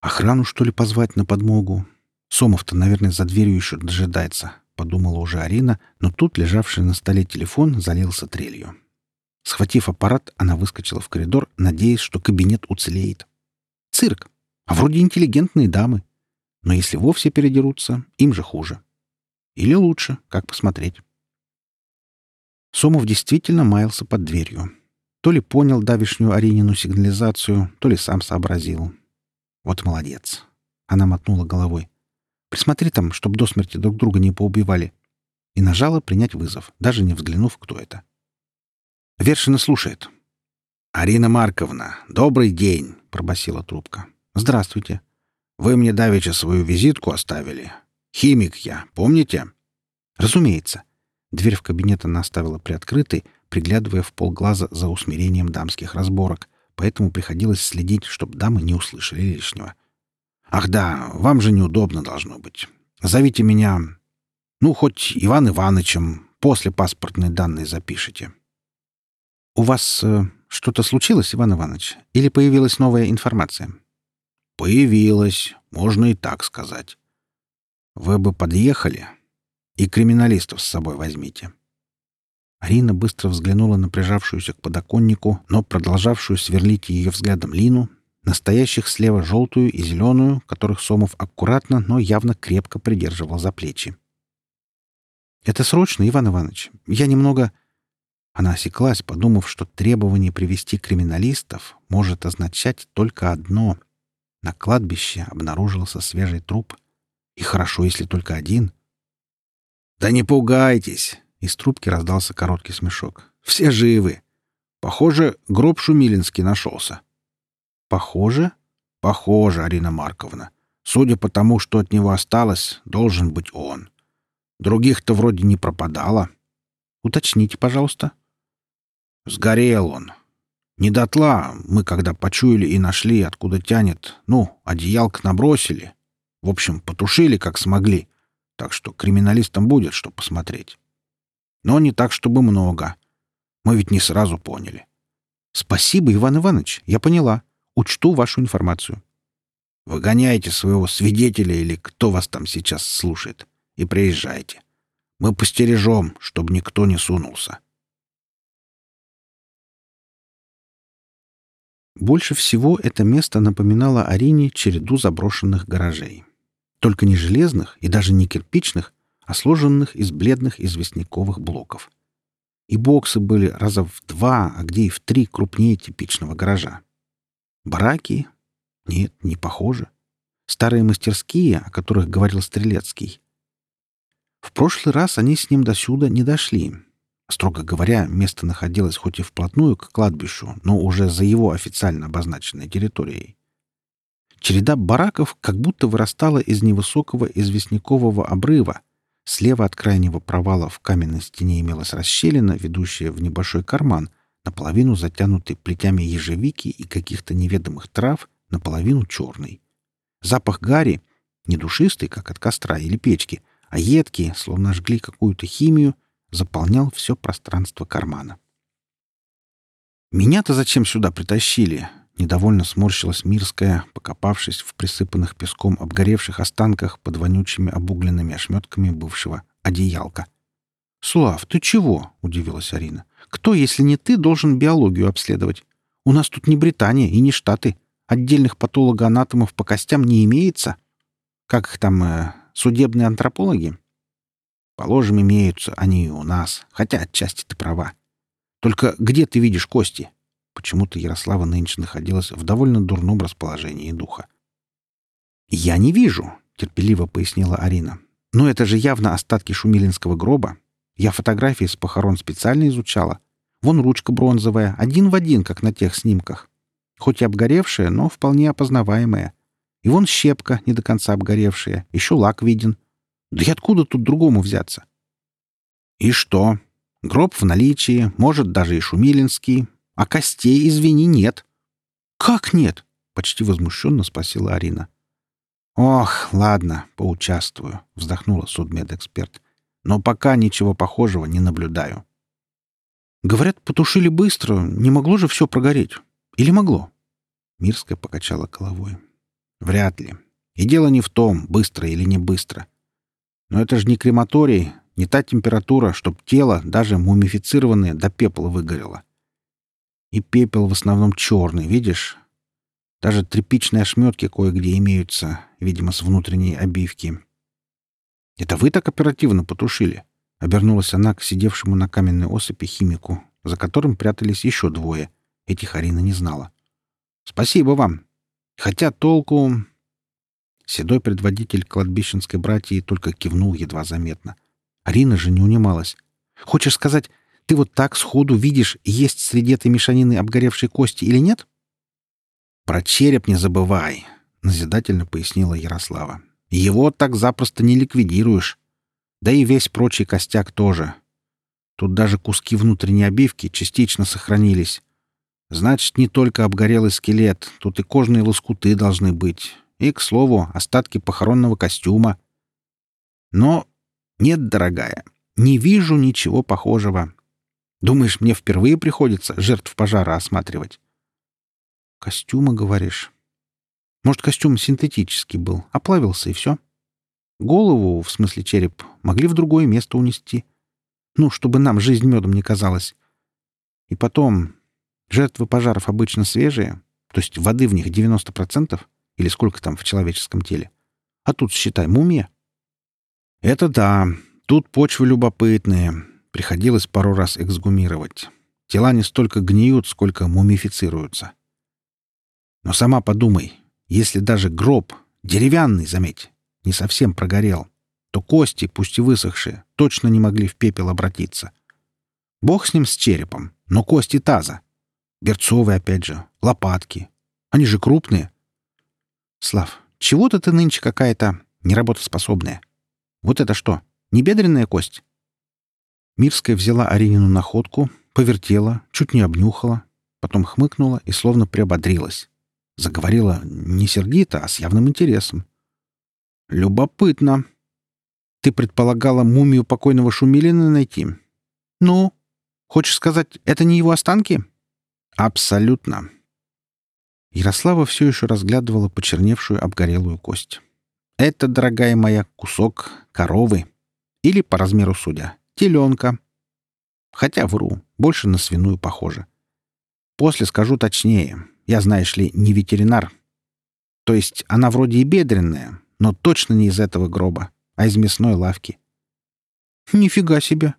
Охрану, что ли, позвать на подмогу? Сомов-то, наверное, за дверью еще дожидается, — подумала уже Арина, но тут лежавший на столе телефон залился трелью. Схватив аппарат, она выскочила в коридор, надеясь, что кабинет уцелеет. Цирк. А вроде интеллигентные дамы. Но если вовсе передерутся, им же хуже. Или лучше, как посмотреть. Сомов действительно маялся под дверью. То ли понял давишнюю Аринину сигнализацию, то ли сам сообразил. Вот молодец. Она мотнула головой. Присмотри там, чтоб до смерти друг друга не поубивали. И нажала принять вызов, даже не взглянув, кто это. Вершина слушает. «Арина Марковна, добрый день!» — пробасила трубка. «Здравствуйте. Вы мне давеча свою визитку оставили. Химик я, помните?» «Разумеется». Дверь в кабинет она оставила приоткрытой, приглядывая в полглаза за усмирением дамских разборок, поэтому приходилось следить, чтобы дамы не услышали лишнего. «Ах да, вам же неудобно должно быть. Зовите меня, ну, хоть Иван Иванычем, после паспортной данные запишите». «У вас э, что-то случилось, Иван Иванович? Или появилась новая информация?» «Появилась, можно и так сказать. Вы бы подъехали и криминалистов с собой возьмите». Арина быстро взглянула на прижавшуюся к подоконнику, но продолжавшую сверлить ее взглядом Лину, настоящих слева желтую и зеленую, которых Сомов аккуратно, но явно крепко придерживал за плечи. «Это срочно, Иван Иванович. Я немного...» Она осеклась, подумав, что требование привести криминалистов может означать только одно. На кладбище обнаружился свежий труп. И хорошо, если только один. «Да не пугайтесь!» — из трубки раздался короткий смешок. «Все живы. Похоже, гроб Шумилинский нашелся». «Похоже?» «Похоже, Арина Марковна. Судя по тому, что от него осталось, должен быть он. Других-то вроде не пропадало». «Уточните, пожалуйста». Сгорел он. Не дотла мы, когда почуяли и нашли, откуда тянет, ну, одеялк набросили. В общем, потушили, как смогли. Так что криминалистам будет что посмотреть. Но не так, чтобы много. Мы ведь не сразу поняли. Спасибо, Иван Иванович, я поняла. Учту вашу информацию. Выгоняйте своего свидетеля или кто вас там сейчас слушает, и приезжайте. Мы постережем, чтобы никто не сунулся. Больше всего это место напоминало Арине череду заброшенных гаражей. Только не железных и даже не кирпичных, а сложенных из бледных известняковых блоков. И боксы были раза в два, а где и в три крупнее типичного гаража. Бараки? Нет, не похоже. Старые мастерские, о которых говорил Стрелецкий. В прошлый раз они с ним до сюда не дошли, Строго говоря, место находилось хоть и вплотную к кладбищу, но уже за его официально обозначенной территорией. Череда бараков как будто вырастала из невысокого известнякового обрыва. Слева от крайнего провала в каменной стене имелась расщелина, ведущая в небольшой карман, наполовину затянутый плетями ежевики и каких-то неведомых трав, наполовину черный. Запах гари, не душистый, как от костра или печки, а едкий, словно жгли какую-то химию — заполнял все пространство кармана. «Меня-то зачем сюда притащили?» Недовольно сморщилась Мирская, покопавшись в присыпанных песком обгоревших останках под вонючими обугленными ошметками бывшего одеялка. «Слав, ты чего?» — удивилась Арина. Кто, если не ты, должен биологию обследовать? У нас тут не Британия и не Штаты. Отдельных патологоанатомов по костям не имеется. Как их там, э, судебные антропологи? Положим, имеются они и у нас. Хотя отчасти ты права. Только где ты видишь кости? Почему-то Ярослава нынче находилась в довольно дурном расположении духа. «Я не вижу», — терпеливо пояснила Арина. «Но это же явно остатки шумилинского гроба. Я фотографии с похорон специально изучала. Вон ручка бронзовая, один в один, как на тех снимках. Хоть и обгоревшая, но вполне опознаваемая. И вон щепка, не до конца обгоревшая, еще лак виден. Да и откуда тут другому взяться? И что? Гроб в наличии, может, даже и шумилинский. А костей, извини, нет. Как нет? Почти возмущенно спросила Арина. Ох, ладно, поучаствую, вздохнула судмедэксперт. Но пока ничего похожего не наблюдаю. Говорят, потушили быстро, не могло же все прогореть. Или могло? Мирская покачала головой. Вряд ли. И дело не в том, быстро или не быстро. Но это же не крематорий, не та температура, чтоб тело, даже мумифицированное, до пепла выгорело. И пепел в основном черный, видишь? Даже тряпичные ошметки кое-где имеются, видимо, с внутренней обивки. «Это вы так оперативно потушили?» — обернулась она к сидевшему на каменной осыпи химику, за которым прятались еще двое. Этих Арина не знала. «Спасибо вам. Хотя толку...» Седой предводитель кладбищенской братьи только кивнул едва заметно. Арина же не унималась. «Хочешь сказать, ты вот так сходу видишь, есть среди этой мешанины обгоревшей кости или нет?» «Про череп не забывай», — назидательно пояснила Ярослава. «Его так запросто не ликвидируешь. Да и весь прочий костяк тоже. Тут даже куски внутренней обивки частично сохранились. Значит, не только обгорелый скелет, тут и кожные лоскуты должны быть. И, к слову, остатки похоронного костюма. Но нет, дорогая, не вижу ничего похожего. Думаешь, мне впервые приходится жертв пожара осматривать? Костюма, говоришь? Может, костюм синтетический был, оплавился и все? Голову, в смысле череп, могли в другое место унести. Ну, чтобы нам жизнь медом не казалась. И потом, жертвы пожаров обычно свежие, то есть воды в них 90%, или сколько там в человеческом теле. А тут, считай, мумия. Это да, тут почвы любопытные. Приходилось пару раз эксгумировать. Тела не столько гниют, сколько мумифицируются. Но сама подумай, если даже гроб, деревянный, заметь, не совсем прогорел, то кости, пусть и высохшие, точно не могли в пепел обратиться. Бог с ним с черепом, но кости таза. Берцовые, опять же, лопатки. Они же крупные. Слав, чего-то ты нынче какая-то неработоспособная. Вот это что, не бедренная кость? Мирская взяла Аринину находку, повертела, чуть не обнюхала, потом хмыкнула и словно приободрилась. Заговорила не сердито, а с явным интересом. «Любопытно. Ты предполагала мумию покойного Шумилина найти? Ну, хочешь сказать, это не его останки?» «Абсолютно». Ярослава все еще разглядывала почерневшую обгорелую кость. Это, дорогая моя, кусок коровы. Или, по размеру судя, теленка. Хотя вру, больше на свиную похоже. После скажу точнее. Я, знаешь ли, не ветеринар. То есть она вроде и бедренная, но точно не из этого гроба, а из мясной лавки. Нифига себе!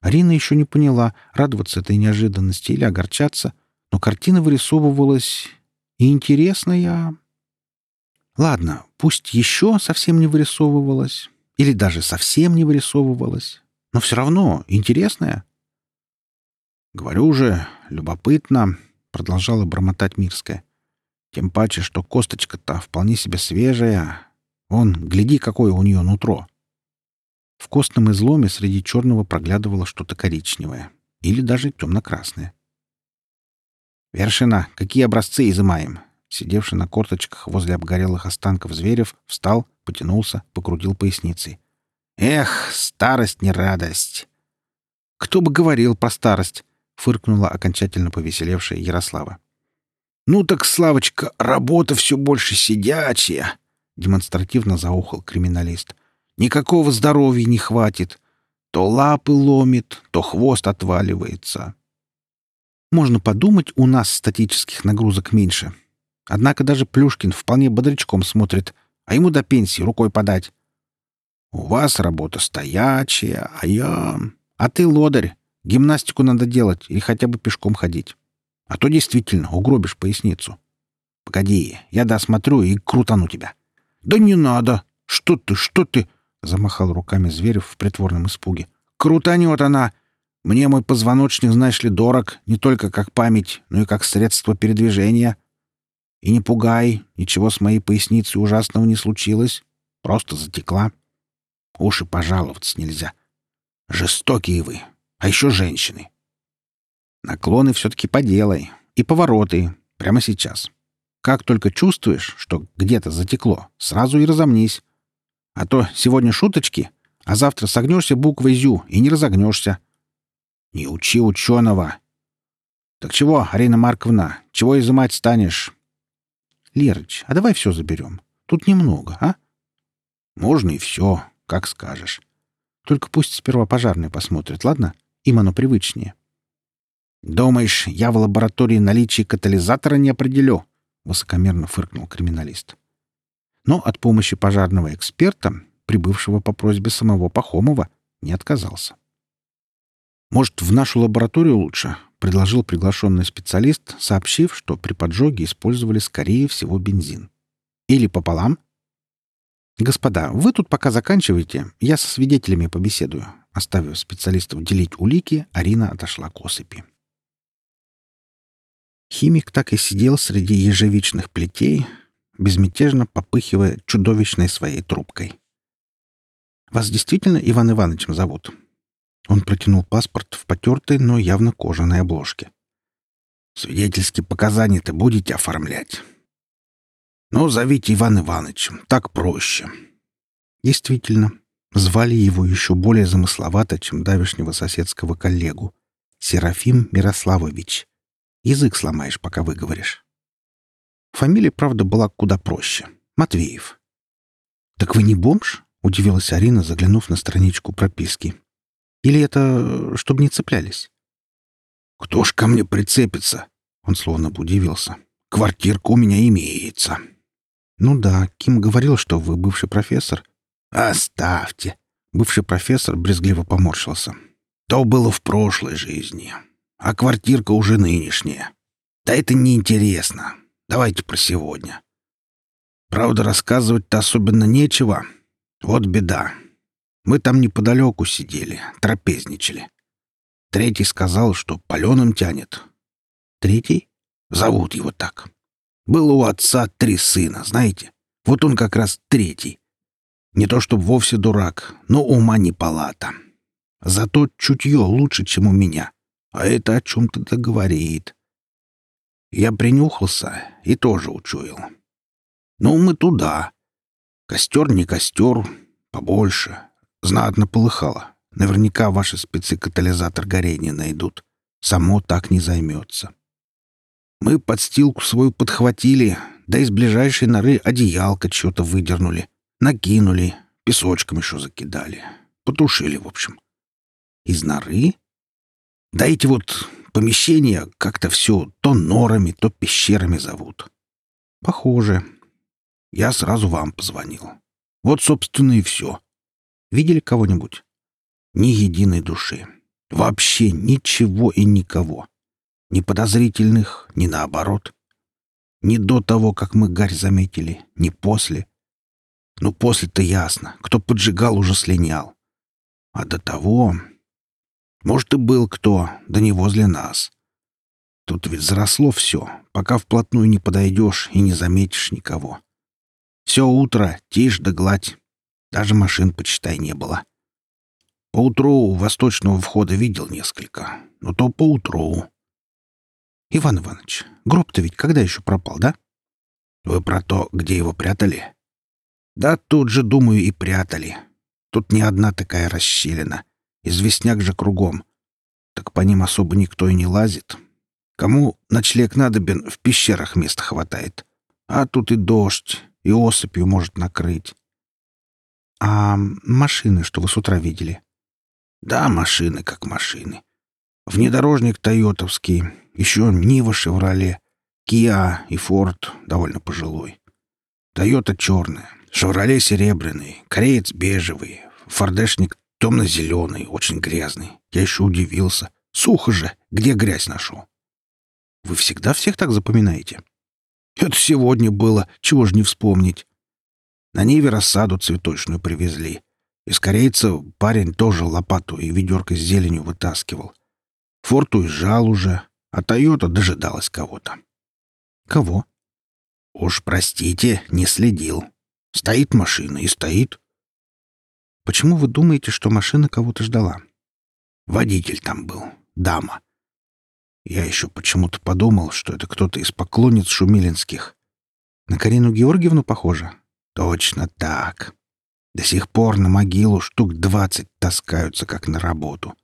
Арина еще не поняла, радоваться этой неожиданности или огорчаться, но картина вырисовывалась и интересная. Ладно, пусть еще совсем не вырисовывалась, или даже совсем не вырисовывалась, но все равно интересная. «Говорю же, любопытно», — продолжала бормотать Мирская. «Тем паче, что косточка-то вполне себе свежая. Он, гляди, какое у нее нутро». В костном изломе среди черного проглядывало что-то коричневое или даже темно-красное. «Вершина, какие образцы изымаем?» сидевший на корточках возле обгорелых останков зверев, встал, потянулся, покрутил поясницей. «Эх, старость не радость!» «Кто бы говорил про старость!» — фыркнула окончательно повеселевшая Ярослава. «Ну так, Славочка, работа все больше сидячая!» — демонстративно заухал криминалист. «Никакого здоровья не хватит. То лапы ломит, то хвост отваливается. Можно подумать, у нас статических нагрузок меньше. Однако даже Плюшкин вполне бодрячком смотрит, а ему до пенсии рукой подать. У вас работа стоячая, а я... А ты лодырь. Гимнастику надо делать или хотя бы пешком ходить. А то действительно угробишь поясницу. Погоди, я досмотрю и крутану тебя. Да не надо. Что ты, что ты? Замахал руками Зверев в притворном испуге. Крутанет она. Мне мой позвоночник, знаешь ли, дорог не только как память, но и как средство передвижения. И не пугай, ничего с моей поясницей ужасного не случилось. Просто затекла. Уши пожаловаться нельзя. Жестокие вы, а еще женщины. Наклоны все-таки поделай. И повороты. Прямо сейчас. Как только чувствуешь, что где-то затекло, сразу и разомнись. А то сегодня шуточки, а завтра согнешься буквой «зю» и не разогнешься. Не учи ученого. Так чего, Арина Марковна, чего изымать станешь? Лерыч, а давай все заберем. Тут немного, а? Можно и все, как скажешь. Только пусть сперва пожарные посмотрят, ладно? Им оно привычнее. Думаешь, я в лаборатории наличие катализатора не определю? Высокомерно фыркнул криминалист. Но от помощи пожарного эксперта, прибывшего по просьбе самого Пахомова, не отказался. «Может, в нашу лабораторию лучше?» предложил приглашенный специалист, сообщив, что при поджоге использовали, скорее всего, бензин. Или пополам? «Господа, вы тут пока заканчивайте, я со свидетелями побеседую». Оставив специалистов делить улики, Арина отошла к осыпи. Химик так и сидел среди ежевичных плетей, безмятежно попыхивая чудовищной своей трубкой. «Вас действительно Иван Ивановичем зовут?» Он протянул паспорт в потертой, но явно кожаной обложке. «Свидетельские показания-то будете оформлять?» «Ну, зовите Иван Ивановичем, так проще». Действительно, звали его еще более замысловато, чем давешнего соседского коллегу. Серафим Мирославович. Язык сломаешь, пока выговоришь. Фамилия, правда, была куда проще. Матвеев. «Так вы не бомж?» — удивилась Арина, заглянув на страничку прописки. Или это чтобы не цеплялись? «Кто ж ко мне прицепится?» Он словно бы удивился. «Квартирка у меня имеется». «Ну да, Ким говорил, что вы бывший профессор». «Оставьте!» Бывший профессор брезгливо поморщился. «То было в прошлой жизни, а квартирка уже нынешняя. Да это неинтересно. Давайте про сегодня. Правда, рассказывать-то особенно нечего. Вот беда. Мы там неподалеку сидели, трапезничали. Третий сказал, что паленым тянет. Третий? Зовут его так. Было у отца три сына, знаете? Вот он как раз третий. Не то чтобы вовсе дурак, но ума не палата. Зато чутье лучше, чем у меня. А это о чем-то договорит. Я принюхался и тоже учуял. Ну, мы туда. Костер не костер, побольше, Знатно полыхало. Наверняка ваши спецы катализатор горения найдут. Само так не займется. Мы подстилку свою подхватили, да из ближайшей норы одеялко что-то выдернули. Накинули, песочком еще закидали. Потушили, в общем. Из норы? Да эти вот помещения как-то все то норами, то пещерами зовут. Похоже. Я сразу вам позвонил. Вот, собственно, и все. Видели кого-нибудь? Ни единой души. Вообще ничего и никого. Ни подозрительных, ни наоборот. Ни до того, как мы гарь заметили, ни после. Ну, после-то ясно. Кто поджигал, уже слинял. А до того... Может, и был кто, да не возле нас. Тут ведь заросло все, пока вплотную не подойдешь и не заметишь никого. Все утро, тишь да гладь. Даже машин, почитай, не было. Поутру у восточного входа видел несколько, но то поутру. Иван Иванович, гроб-то ведь когда еще пропал, да? Вы про то, где его прятали? Да тут же, думаю, и прятали. Тут не одна такая расщелина. Известняк же кругом. Так по ним особо никто и не лазит. Кому ночлег надобен, в пещерах места хватает. А тут и дождь, и осыпью может накрыть. А машины, что вы с утра видели? Да, машины как машины. Внедорожник тойотовский, еще Нива Шевроле, Киа и Форд довольно пожилой. Тойота черная, Шевроле серебряный, кореец бежевый, фордешник темно-зеленый, очень грязный. Я еще удивился. Сухо же, где грязь нашел? Вы всегда всех так запоминаете? Это сегодня было, чего ж не вспомнить. На Ниве рассаду цветочную привезли. Из корейца парень тоже лопату и ведерко с зеленью вытаскивал. Форт уезжал уже, а Тойота дожидалась кого-то. Кого? Уж простите, не следил. Стоит машина и стоит. Почему вы думаете, что машина кого-то ждала? Водитель там был, дама. Я еще почему-то подумал, что это кто-то из поклонниц Шумилинских. На Карину Георгиевну похоже? Точно так. До сих пор на могилу штук двадцать таскаются, как на работу.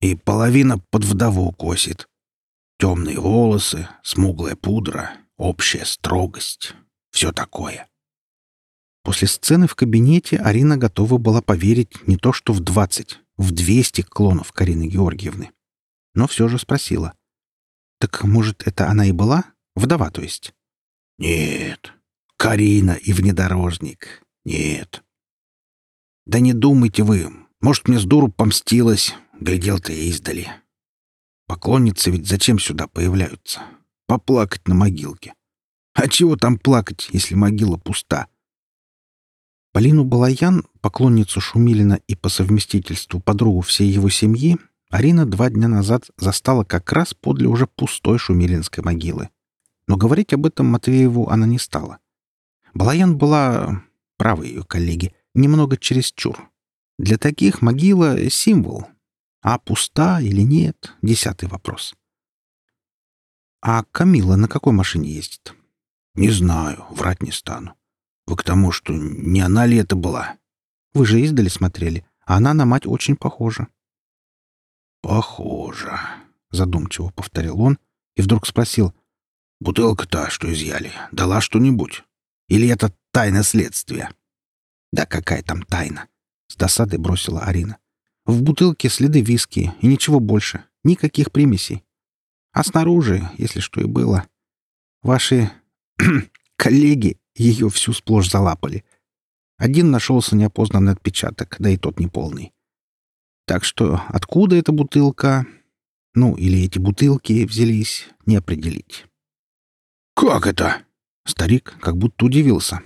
И половина под вдову косит. Темные волосы, смуглая пудра, общая строгость. Все такое. После сцены в кабинете Арина готова была поверить не то что в двадцать, в двести клонов Карины Георгиевны. Но все же спросила. «Так, может, это она и была? Вдова, то есть?» «Нет. Карина и внедорожник. Нет». «Да не думайте вы. Может, мне с дуру помстилась. Глядел-то я издали. Поклонницы ведь зачем сюда появляются? Поплакать на могилке. А чего там плакать, если могила пуста?» Полину Балаян, поклонницу Шумилина и по совместительству подругу всей его семьи, Арина два дня назад застала как раз подле уже пустой шумилинской могилы. Но говорить об этом Матвееву она не стала. Балаян была, правы ее коллеги, немного чересчур. Для таких могила — символ. А пуста или нет — десятый вопрос. «А Камила на какой машине ездит?» «Не знаю, врать не стану. Вы к тому, что не она ли это была? Вы же издали смотрели, а она на мать очень похожа. Похоже, задумчиво повторил он и вдруг спросил. Бутылка-то, что изъяли, дала что-нибудь? Или это тайна следствия? Да какая там тайна? С досадой бросила Арина. В бутылке следы виски и ничего больше. Никаких примесей. А снаружи, если что и было, ваши *clears throat* коллеги ее всю сплошь залапали. Один нашелся неопознанный отпечаток, да и тот неполный. Так что откуда эта бутылка, ну, или эти бутылки взялись, не определить. «Как это?» Старик как будто удивился.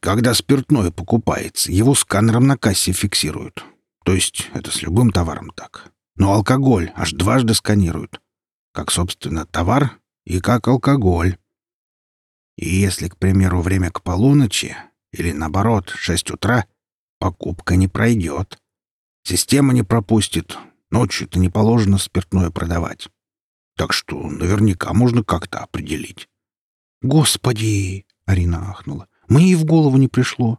«Когда спиртное покупается, его сканером на кассе фиксируют. То есть это с любым товаром так. Но алкоголь аж дважды сканируют. Как, собственно, товар и как алкоголь. И если, к примеру, время к полуночи, или наоборот, шесть утра, покупка не пройдет. Система не пропустит. Ночью-то не положено спиртное продавать. Так что наверняка можно как-то определить. «Господи!» — Арина ахнула. «Мне и в голову не пришло».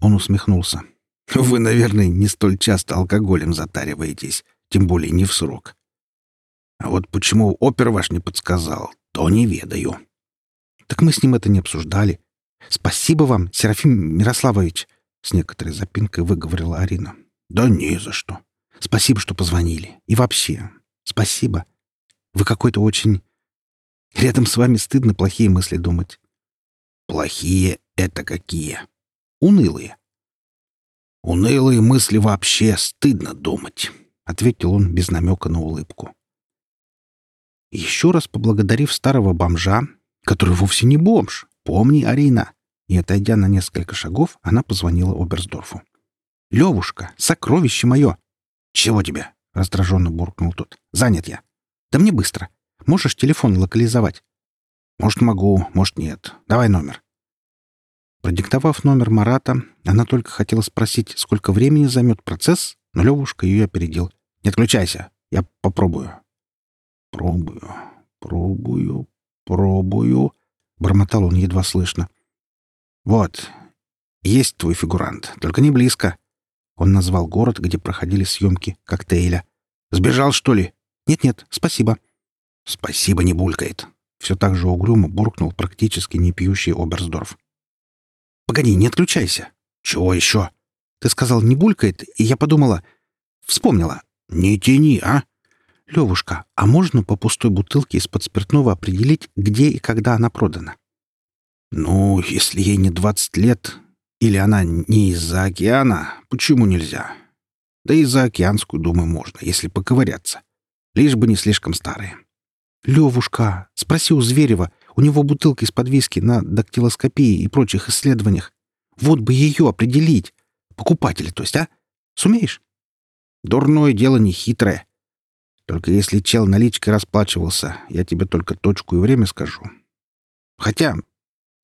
Он усмехнулся. «Вы, наверное, не столь часто алкоголем затариваетесь, тем более не в срок. А вот почему опер ваш не подсказал, то не ведаю». Так мы с ним это не обсуждали. Спасибо вам, Серафим Мирославович, с некоторой запинкой выговорила Арина. Да не за что. Спасибо, что позвонили. И вообще, спасибо. Вы какой-то очень... Рядом с вами стыдно плохие мысли думать. Плохие — это какие? Унылые. Унылые мысли вообще стыдно думать, — ответил он без намека на улыбку. Еще раз поблагодарив старого бомжа, который вовсе не бомж. Помни, Арина. И, отойдя на несколько шагов, она позвонила Оберсдорфу. «Левушка, сокровище мое!» «Чего тебе?» — раздраженно буркнул тот. «Занят я». «Да мне быстро. Можешь телефон локализовать?» «Может, могу, может, нет. Давай номер». Продиктовав номер Марата, она только хотела спросить, сколько времени займет процесс, но Левушка ее опередил. «Не отключайся. Я попробую». «Пробую, пробую, «Пробую», — бормотал он едва слышно. «Вот, есть твой фигурант, только не близко». Он назвал город, где проходили съемки коктейля. «Сбежал, что ли?» «Нет-нет, спасибо». «Спасибо не булькает». Все так же угрюмо буркнул практически не пьющий Оберсдорф. «Погоди, не отключайся». «Чего еще?» «Ты сказал, не булькает, и я подумала, вспомнила. Не тяни, а? Левушка, а можно по пустой бутылке из-под спиртного определить, где и когда она продана? Ну, если ей не двадцать лет, или она не из-за океана, почему нельзя? Да и за океанскую, думаю, можно, если поковыряться. Лишь бы не слишком старые. Левушка, спроси у Зверева, у него бутылка из-под на дактилоскопии и прочих исследованиях. Вот бы ее определить. Покупателя, то есть, а? Сумеешь? Дурное дело не хитрое. Только если чел наличкой расплачивался, я тебе только точку и время скажу. Хотя...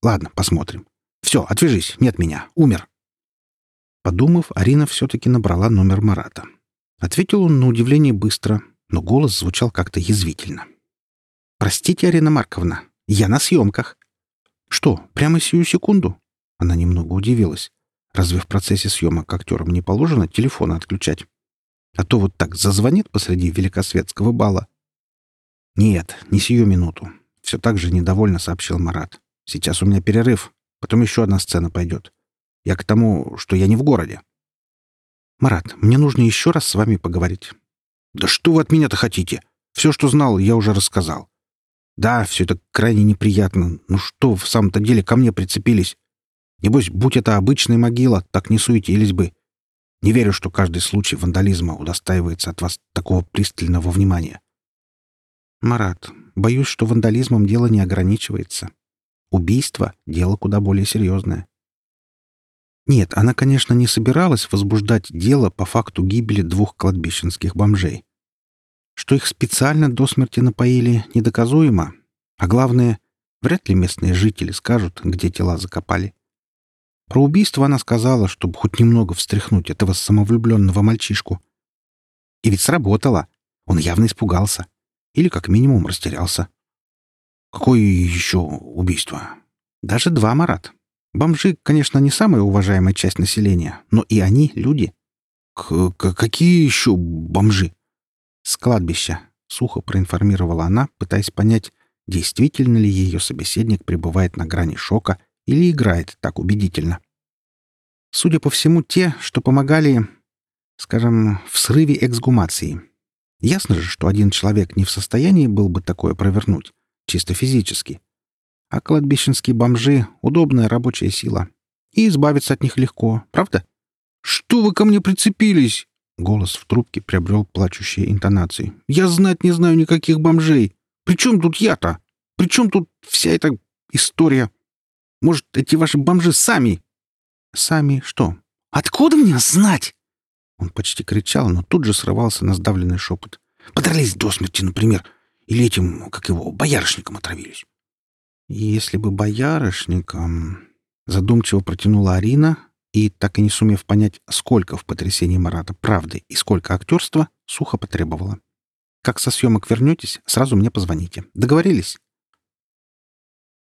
Ладно, посмотрим. Все, отвяжись, нет меня, умер. Подумав, Арина все-таки набрала номер Марата. Ответил он на удивление быстро, но голос звучал как-то язвительно. «Простите, Арина Марковна, я на съемках». «Что, прямо сию секунду?» Она немного удивилась. Разве в процессе съемок актерам не положено телефон отключать? А то вот так зазвонит посреди великосветского бала. «Нет, не сию минуту», — все так же недовольно сообщил Марат. «Сейчас у меня перерыв, потом еще одна сцена пойдет. Я к тому, что я не в городе. Марат, мне нужно еще раз с вами поговорить. Да что вы от меня-то хотите? Все, что знал, я уже рассказал. Да, все это крайне неприятно. Ну что в самом-то деле ко мне прицепились? Небось, будь это обычная могила, так не суетились бы. Не верю, что каждый случай вандализма удостаивается от вас такого пристального внимания. Марат, боюсь, что вандализмом дело не ограничивается. Убийство — дело куда более серьезное. Нет, она, конечно, не собиралась возбуждать дело по факту гибели двух кладбищенских бомжей. Что их специально до смерти напоили, недоказуемо. А главное, вряд ли местные жители скажут, где тела закопали. Про убийство она сказала, чтобы хоть немного встряхнуть этого самовлюбленного мальчишку. И ведь сработало. Он явно испугался. Или, как минимум, растерялся. Какое еще убийство? Даже два, Марат. Бомжи, конечно, не самая уважаемая часть населения, но и они — люди. К -к «Какие еще бомжи?» «С кладбища», — сухо проинформировала она, пытаясь понять, действительно ли ее собеседник пребывает на грани шока или играет так убедительно. Судя по всему, те, что помогали, скажем, в срыве эксгумации. Ясно же, что один человек не в состоянии был бы такое провернуть, чисто физически. А кладбищенские бомжи — удобная рабочая сила. И избавиться от них легко, правда? «Что вы ко мне прицепились?» Голос в трубке приобрел плачущие интонации. «Я знать не знаю никаких бомжей. При чем тут я-то? При чем тут вся эта история? Может, эти ваши бомжи сами?» «Сами что?» «Откуда мне знать?» Он почти кричал, но тут же срывался на сдавленный шепот. «Подрались до смерти, например. Или этим, как его, боярышником отравились. Если бы боярышником... Задумчиво протянула Арина и, так и не сумев понять, сколько в потрясении Марата правды и сколько актерства, сухо потребовала. «Как со съемок вернетесь, сразу мне позвоните. Договорились?»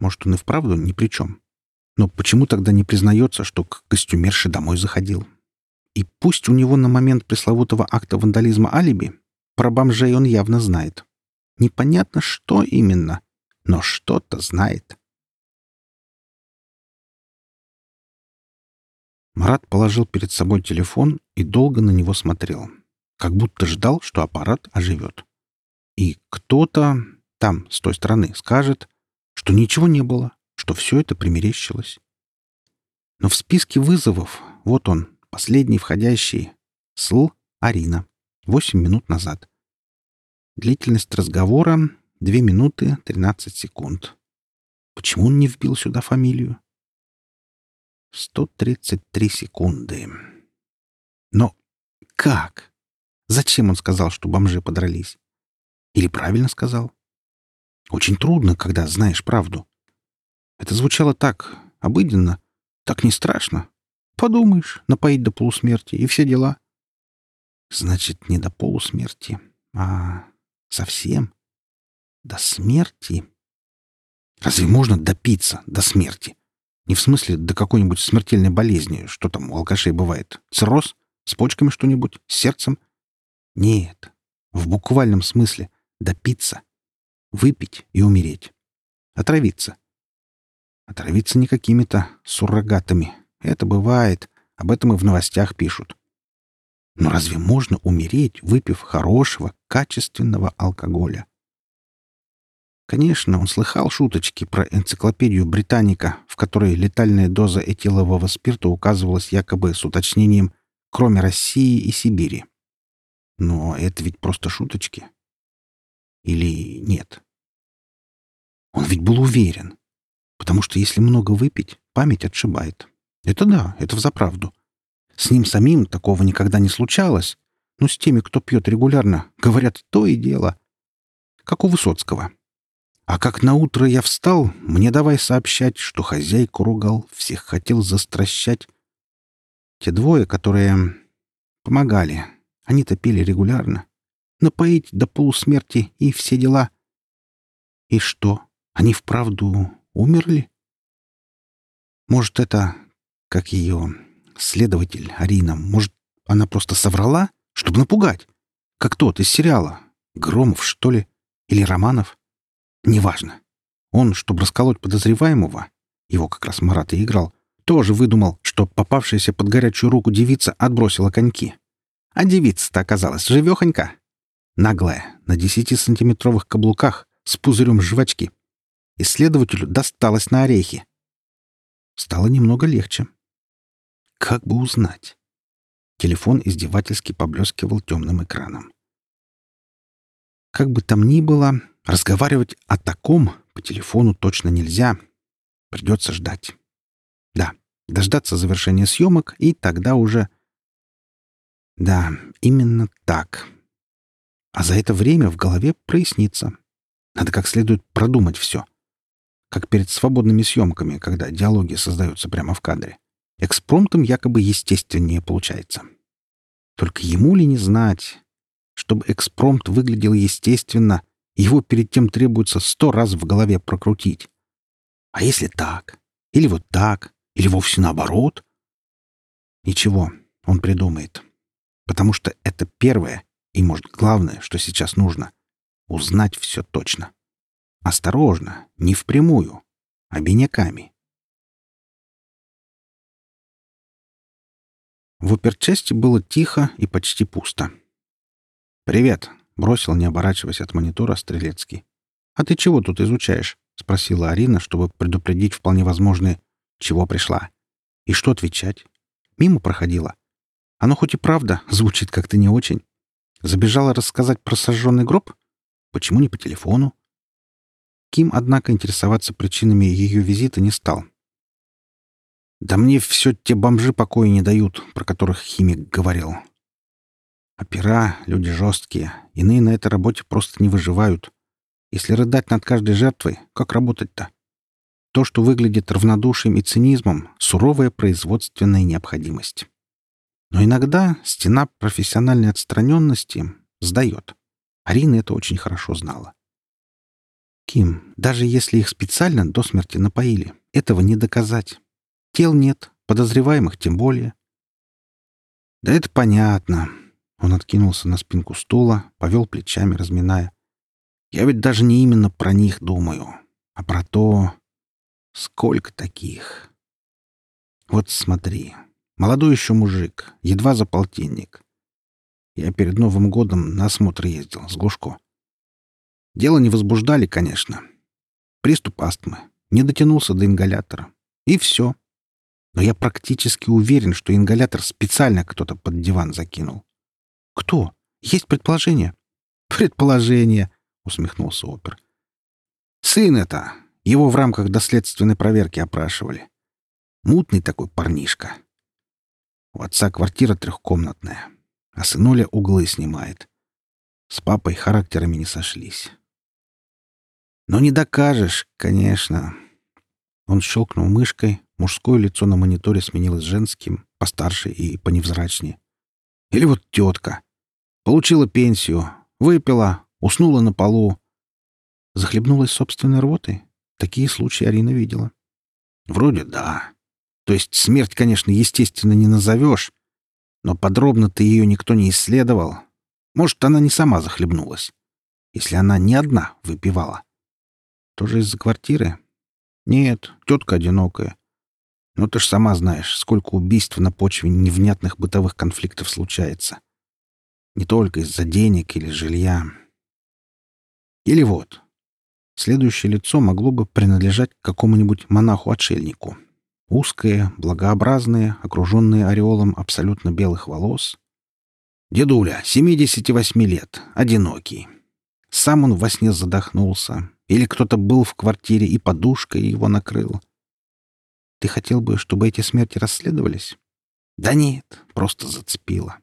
Может, он и вправду ни при чем. Но почему тогда не признается, что к костюмерше домой заходил? И пусть у него на момент пресловутого акта вандализма алиби, про бомжей он явно знает. Непонятно, что именно, но что-то знает. Марат положил перед собой телефон и долго на него смотрел, как будто ждал, что аппарат оживет. И кто-то там, с той стороны, скажет, что ничего не было, что все это примерещилось. Но в списке вызовов, вот он, последний входящий, Сл Арина, восемь минут назад. Длительность разговора Две минуты тринадцать секунд. Почему он не вбил сюда фамилию? Сто тридцать три секунды. Но как? Зачем он сказал, что бомжи подрались? Или правильно сказал? Очень трудно, когда знаешь правду. Это звучало так, обыденно, так не страшно. Подумаешь, напоить до полусмерти и все дела. Значит, не до полусмерти, а совсем. До смерти? Разве можно допиться до смерти? Не в смысле до какой-нибудь смертельной болезни, что там у алкашей бывает. Цирроз? С почками что-нибудь? С сердцем? Нет. В буквальном смысле допиться. Выпить и умереть. Отравиться. Отравиться не какими-то суррогатами. Это бывает. Об этом и в новостях пишут. Но разве можно умереть, выпив хорошего, качественного алкоголя? Конечно, он слыхал шуточки про энциклопедию Британика, в которой летальная доза этилового спирта указывалась якобы с уточнением «кроме России и Сибири». Но это ведь просто шуточки. Или нет? Он ведь был уверен. Потому что если много выпить, память отшибает. Это да, это взаправду. С ним самим такого никогда не случалось. Но с теми, кто пьет регулярно, говорят то и дело. Как у Высоцкого. А как на утро я встал, мне давай сообщать, что хозяйку ругал, всех хотел застращать. Те двое, которые помогали, они-то пили регулярно. Напоить до полусмерти и все дела. И что, они вправду умерли? Может, это, как ее следователь Арина, может, она просто соврала, чтобы напугать? Как тот из сериала. Громов, что ли? Или Романов? Неважно. Он, чтобы расколоть подозреваемого, его как раз Марат и играл, тоже выдумал, что попавшаяся под горячую руку девица отбросила коньки. А девица-то оказалась живехонька. Наглая, на десятисантиметровых каблуках, с пузырем жвачки. Исследователю досталось на орехи. Стало немного легче. Как бы узнать? Телефон издевательски поблескивал темным экраном. Как бы там ни было, Разговаривать о таком по телефону точно нельзя. Придется ждать. Да, дождаться завершения съемок, и тогда уже... Да, именно так. А за это время в голове прояснится. Надо как следует продумать все. Как перед свободными съемками, когда диалоги создаются прямо в кадре. Экспромтом якобы естественнее получается. Только ему ли не знать, чтобы экспромт выглядел естественно, его перед тем требуется сто раз в голове прокрутить. А если так? Или вот так? Или вовсе наоборот? Ничего, он придумает. Потому что это первое и, может, главное, что сейчас нужно — узнать все точно. Осторожно, не впрямую, обиняками. В оперчасти было тихо и почти пусто. «Привет», Бросил, не оборачиваясь от монитора, Стрелецкий. «А ты чего тут изучаешь?» — спросила Арина, чтобы предупредить вполне возможное «чего пришла?» «И что отвечать?» «Мимо проходила». «Оно хоть и правда, звучит как-то не очень. Забежала рассказать про сожженный гроб? Почему не по телефону?» Ким, однако, интересоваться причинами ее визита не стал. «Да мне все те бомжи покоя не дают, про которых химик говорил. Опера — люди жесткие. Иные на этой работе просто не выживают. Если рыдать над каждой жертвой, как работать-то? То, что выглядит равнодушием и цинизмом — суровая производственная необходимость. Но иногда стена профессиональной отстраненности сдает. Арина это очень хорошо знала. Ким, даже если их специально до смерти напоили, этого не доказать. Тел нет, подозреваемых тем более. Да это понятно. Он откинулся на спинку стула, повел плечами, разминая. «Я ведь даже не именно про них думаю, а про то, сколько таких. Вот смотри, молодой еще мужик, едва за полтинник. Я перед Новым годом на осмотр ездил с Глушко. Дело не возбуждали, конечно. Приступ астмы. Не дотянулся до ингалятора. И все. Но я практически уверен, что ингалятор специально кто-то под диван закинул. «Кто? Есть предположение?» «Предположение», — усмехнулся опер. «Сын это. Его в рамках доследственной проверки опрашивали. Мутный такой парнишка. У отца квартира трехкомнатная, а сынуля углы снимает. С папой характерами не сошлись. Но не докажешь, конечно». Он щелкнул мышкой, мужское лицо на мониторе сменилось женским, постарше и поневзрачнее. Или вот тетка. Получила пенсию, выпила, уснула на полу. Захлебнулась собственной рвотой? Такие случаи Арина видела. Вроде да. То есть смерть, конечно, естественно, не назовешь, но подробно-то ее никто не исследовал. Может, она не сама захлебнулась, если она не одна выпивала. Тоже из-за квартиры? Нет, тетка одинокая. Но ты ж сама знаешь, сколько убийств на почве невнятных бытовых конфликтов случается. Не только из-за денег или жилья. Или вот. Следующее лицо могло бы принадлежать какому-нибудь монаху-отшельнику. Узкое, благообразное, окруженное ореолом абсолютно белых волос. Дедуля, 78 лет, одинокий. Сам он во сне задохнулся. Или кто-то был в квартире и подушкой его накрыл. Ты хотел бы, чтобы эти смерти расследовались? Да нет, просто зацепило.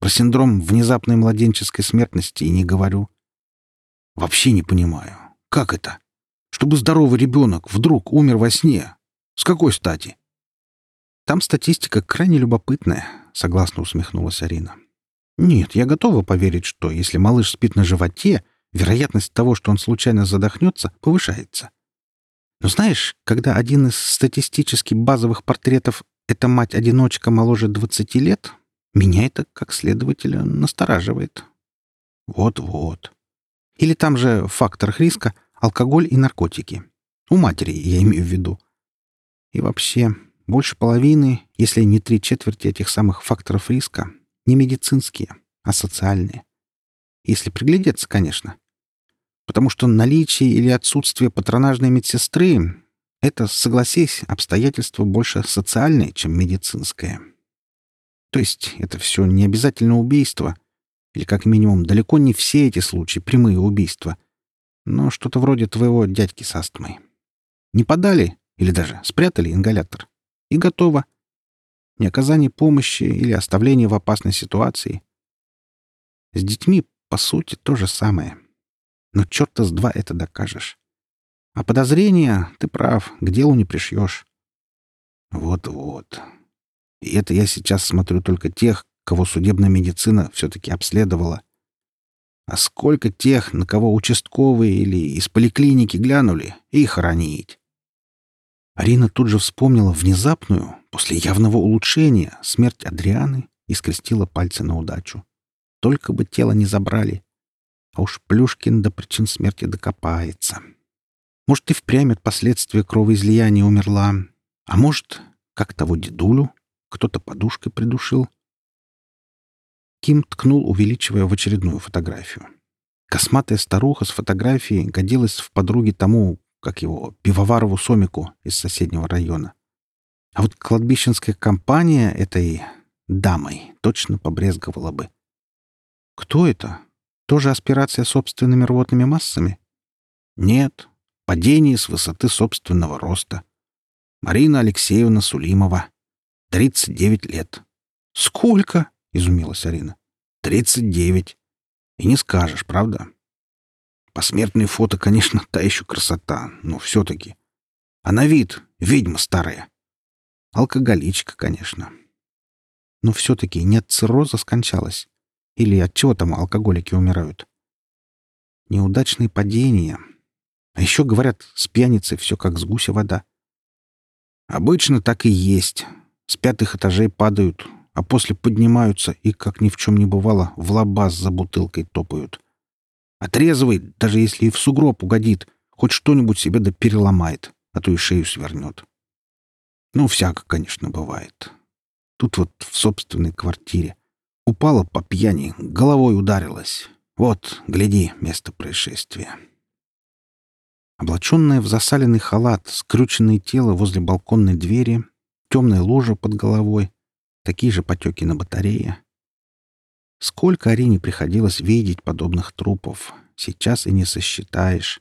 Про синдром внезапной младенческой смертности и не говорю. Вообще не понимаю, как это? Чтобы здоровый ребенок вдруг умер во сне. С какой стати? Там статистика крайне любопытная, согласно усмехнулась Арина. Нет, я готова поверить, что если малыш спит на животе, вероятность того, что он случайно задохнется, повышается. Но знаешь, когда один из статистически базовых портретов — это мать-одиночка моложе 20 лет, меня это, как следователя, настораживает. Вот-вот. Или там же в факторах риска алкоголь и наркотики. У матери, я имею в виду. И вообще, больше половины, если не три четверти этих самых факторов риска, не медицинские, а социальные. Если приглядеться, конечно. Потому что наличие или отсутствие патронажной медсестры — это, согласись, обстоятельство больше социальное, чем медицинское. То есть это все не обязательно убийство, или как минимум далеко не все эти случаи прямые убийства, но что-то вроде твоего дядьки с астмой. Не подали или даже спрятали ингалятор. И готово неоказание помощи или оставление в опасной ситуации. С детьми, по сути, то же самое. Но черта с два это докажешь. А подозрения, ты прав, к делу не пришьешь. Вот-вот. И это я сейчас смотрю только тех, кого судебная медицина все-таки обследовала. А сколько тех, на кого участковые или из поликлиники глянули, и хоронить. Арина тут же вспомнила внезапную, после явного улучшения, смерть Адрианы и скрестила пальцы на удачу. Только бы тело не забрали. А уж Плюшкин до причин смерти докопается. Может, и впрямь от последствия кровоизлияния умерла. А может, как того дедулю, кто-то подушкой придушил. Ким ткнул, увеличивая в очередную фотографию. Косматая старуха с фотографией годилась в подруге тому, как его, пивоварову Сомику из соседнего района. А вот кладбищенская компания этой дамой точно побрезговала бы. Кто это? Тоже аспирация собственными рвотными массами? Нет. Падение с высоты собственного роста. Марина Алексеевна Сулимова. 39 лет. Сколько? — изумилась Арина. «Тридцать девять. И не скажешь, правда?» Посмертные фото, конечно, та еще красота, но все-таки. А на вид ведьма старая. Алкоголичка, конечно. Но все-таки не от цирроза скончалась. Или от чего там алкоголики умирают? Неудачные падения. А еще, говорят, с пьяницей все как с гуся вода. Обычно так и есть. С пятых этажей падают, а после поднимаются и, как ни в чем не бывало, в лабаз за бутылкой топают. Отрезывай, даже если и в сугроб угодит, хоть что-нибудь себе да переломает, а то и шею свернет. Ну, всяко, конечно, бывает. Тут вот в собственной квартире. Упала по пьяни, головой ударилась. Вот, гляди, место происшествия. Облаченное в засаленный халат, скрюченное тело возле балконной двери, темная ложа под головой, такие же потеки на батарее, Сколько Арине приходилось видеть подобных трупов, сейчас и не сосчитаешь.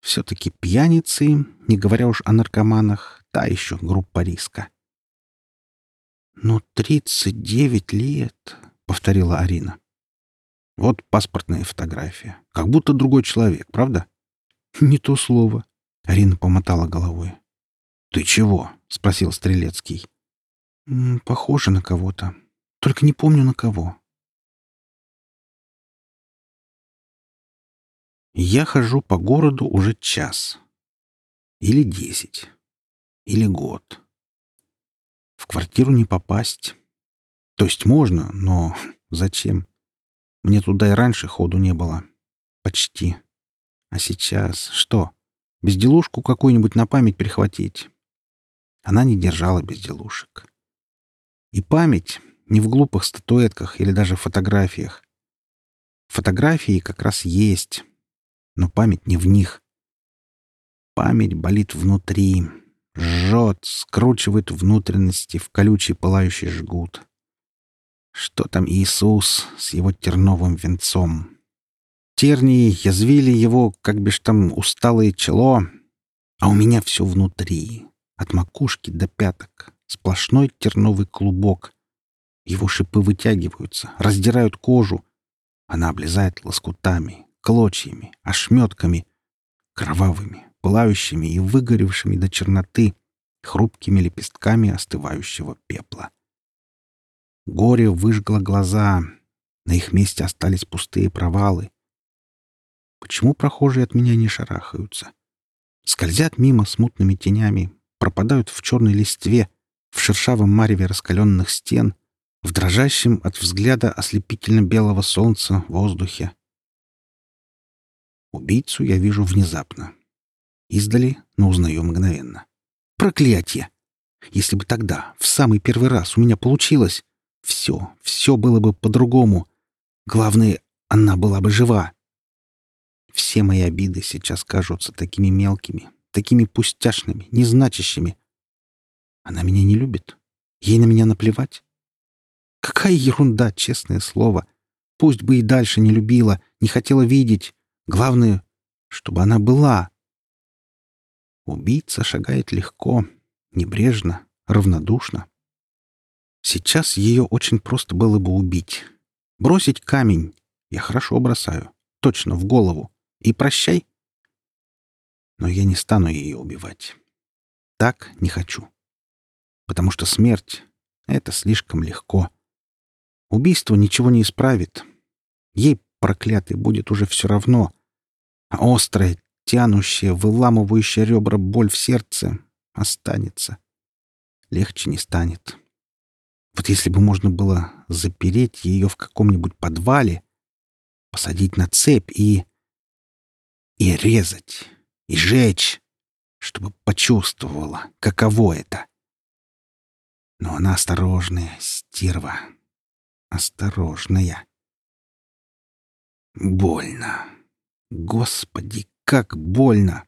Все-таки пьяницы, не говоря уж о наркоманах, та еще группа риска. «Ну, тридцать девять лет», — повторила Арина. «Вот паспортная фотография. Как будто другой человек, правда?» «Не то слово», — Арина помотала головой. «Ты чего?» — спросил Стрелецкий. «Похоже на кого-то. Только не помню на кого. Я хожу по городу уже час. Или десять. Или год. В квартиру не попасть. То есть можно, но *laughs* зачем? Мне туда и раньше ходу не было. Почти. А сейчас что? Безделушку какую-нибудь на память перехватить? Она не держала безделушек. И память не в глупых статуэтках или даже фотографиях. Фотографии как раз есть, но память не в них. Память болит внутри, жжет, скручивает внутренности в колючий пылающий жгут. Что там Иисус с его терновым венцом? Тернии язвили его, как бишь там, усталое чело, а у меня все внутри, от макушки до пяток, сплошной терновый клубок. Его шипы вытягиваются, раздирают кожу. Она облезает лоскутами, клочьями, ошметками, кровавыми, пылающими и выгоревшими до черноты, хрупкими лепестками остывающего пепла. Горе выжгло глаза, на их месте остались пустые провалы. Почему прохожие от меня не шарахаются? Скользят мимо смутными тенями, пропадают в черной листве, в шершавом мареве раскаленных стен, в дрожащем от взгляда ослепительно-белого солнца воздухе. Убийцу я вижу внезапно. Издали, но узнаю мгновенно. Проклятье! Если бы тогда, в самый первый раз, у меня получилось, все, все было бы по-другому. Главное, она была бы жива. Все мои обиды сейчас кажутся такими мелкими, такими пустяшными, незначащими. Она меня не любит. Ей на меня наплевать. Какая ерунда, честное слово. Пусть бы и дальше не любила, не хотела видеть. Главное, чтобы она была. Убийца шагает легко, небрежно, равнодушно. Сейчас ее очень просто было бы убить. Бросить камень. Я хорошо бросаю. Точно, в голову. И прощай. Но я не стану ее убивать. Так не хочу. Потому что смерть — это слишком легко. Убийство ничего не исправит. Ей, проклятой, будет уже все равно. А острая, тянущая, выламывающая ребра боль в сердце останется. Легче не станет. Вот если бы можно было запереть ее в каком-нибудь подвале, посадить на цепь и... и резать, и жечь, чтобы почувствовала, каково это. Но она осторожная, стерва. Осторожная. Больно. Господи, как больно!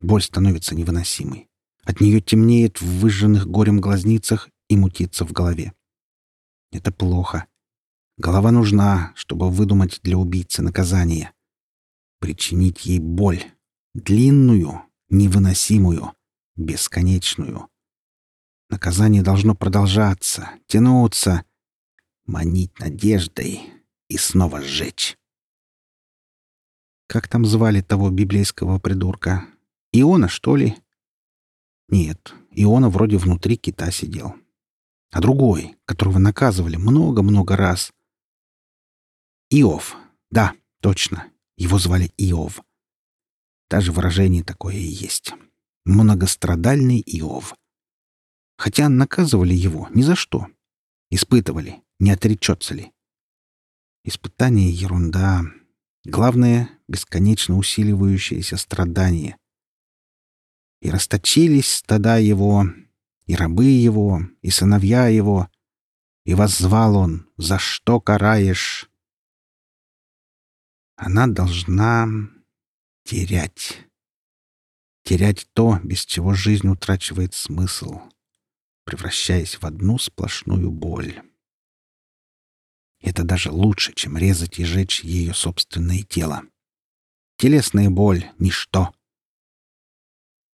Боль становится невыносимой. От нее темнеет в выжженных горем глазницах и мутится в голове. Это плохо. Голова нужна, чтобы выдумать для убийцы наказание. Причинить ей боль. Длинную, невыносимую, бесконечную. Наказание должно продолжаться, тянуться, манить надеждой и снова сжечь. Как там звали того библейского придурка? Иона, что ли? Нет, Иона вроде внутри кита сидел. А другой, которого наказывали много-много раз. Иов. Да, точно. Его звали Иов. Даже выражение такое и есть. Многострадальный Иов. Хотя наказывали его ни за что. Испытывали, не отречется ли. Испытание — ерунда. Главное — бесконечно усиливающееся страдание. И расточились стада его, и рабы его, и сыновья его, и воззвал он, «За что караешь?» Она должна терять. Терять то, без чего жизнь утрачивает смысл, превращаясь в одну сплошную боль. Это даже лучше, чем резать и жечь ее собственное тело. Телесная боль — ничто.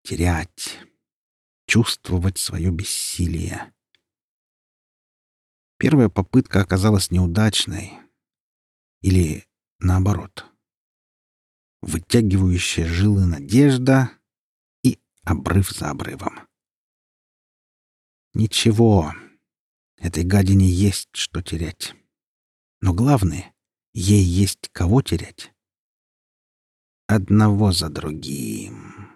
Терять. Чувствовать свое бессилие. Первая попытка оказалась неудачной. Или наоборот. Вытягивающая жилы надежда и обрыв за обрывом. Ничего. Этой гадине есть что терять. Но главное, ей есть кого терять. Одного за другим.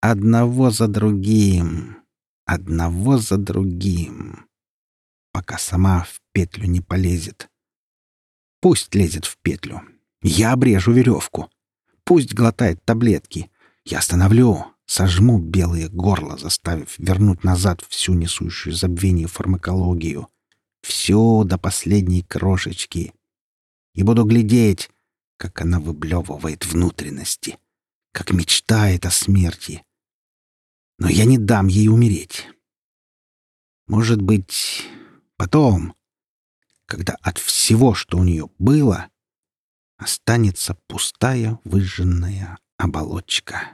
Одного за другим. Одного за другим. Пока сама в петлю не полезет. Пусть лезет в петлю. Я обрежу веревку. Пусть глотает таблетки. Я остановлю, сожму белое горло, заставив вернуть назад всю несущую забвение фармакологию. Всю до последней крошечки. И буду глядеть, как она выблевывает внутренности, как мечтает о смерти. Но я не дам ей умереть. Может быть, потом, когда от всего, что у нее было, останется пустая выжженная оболочка.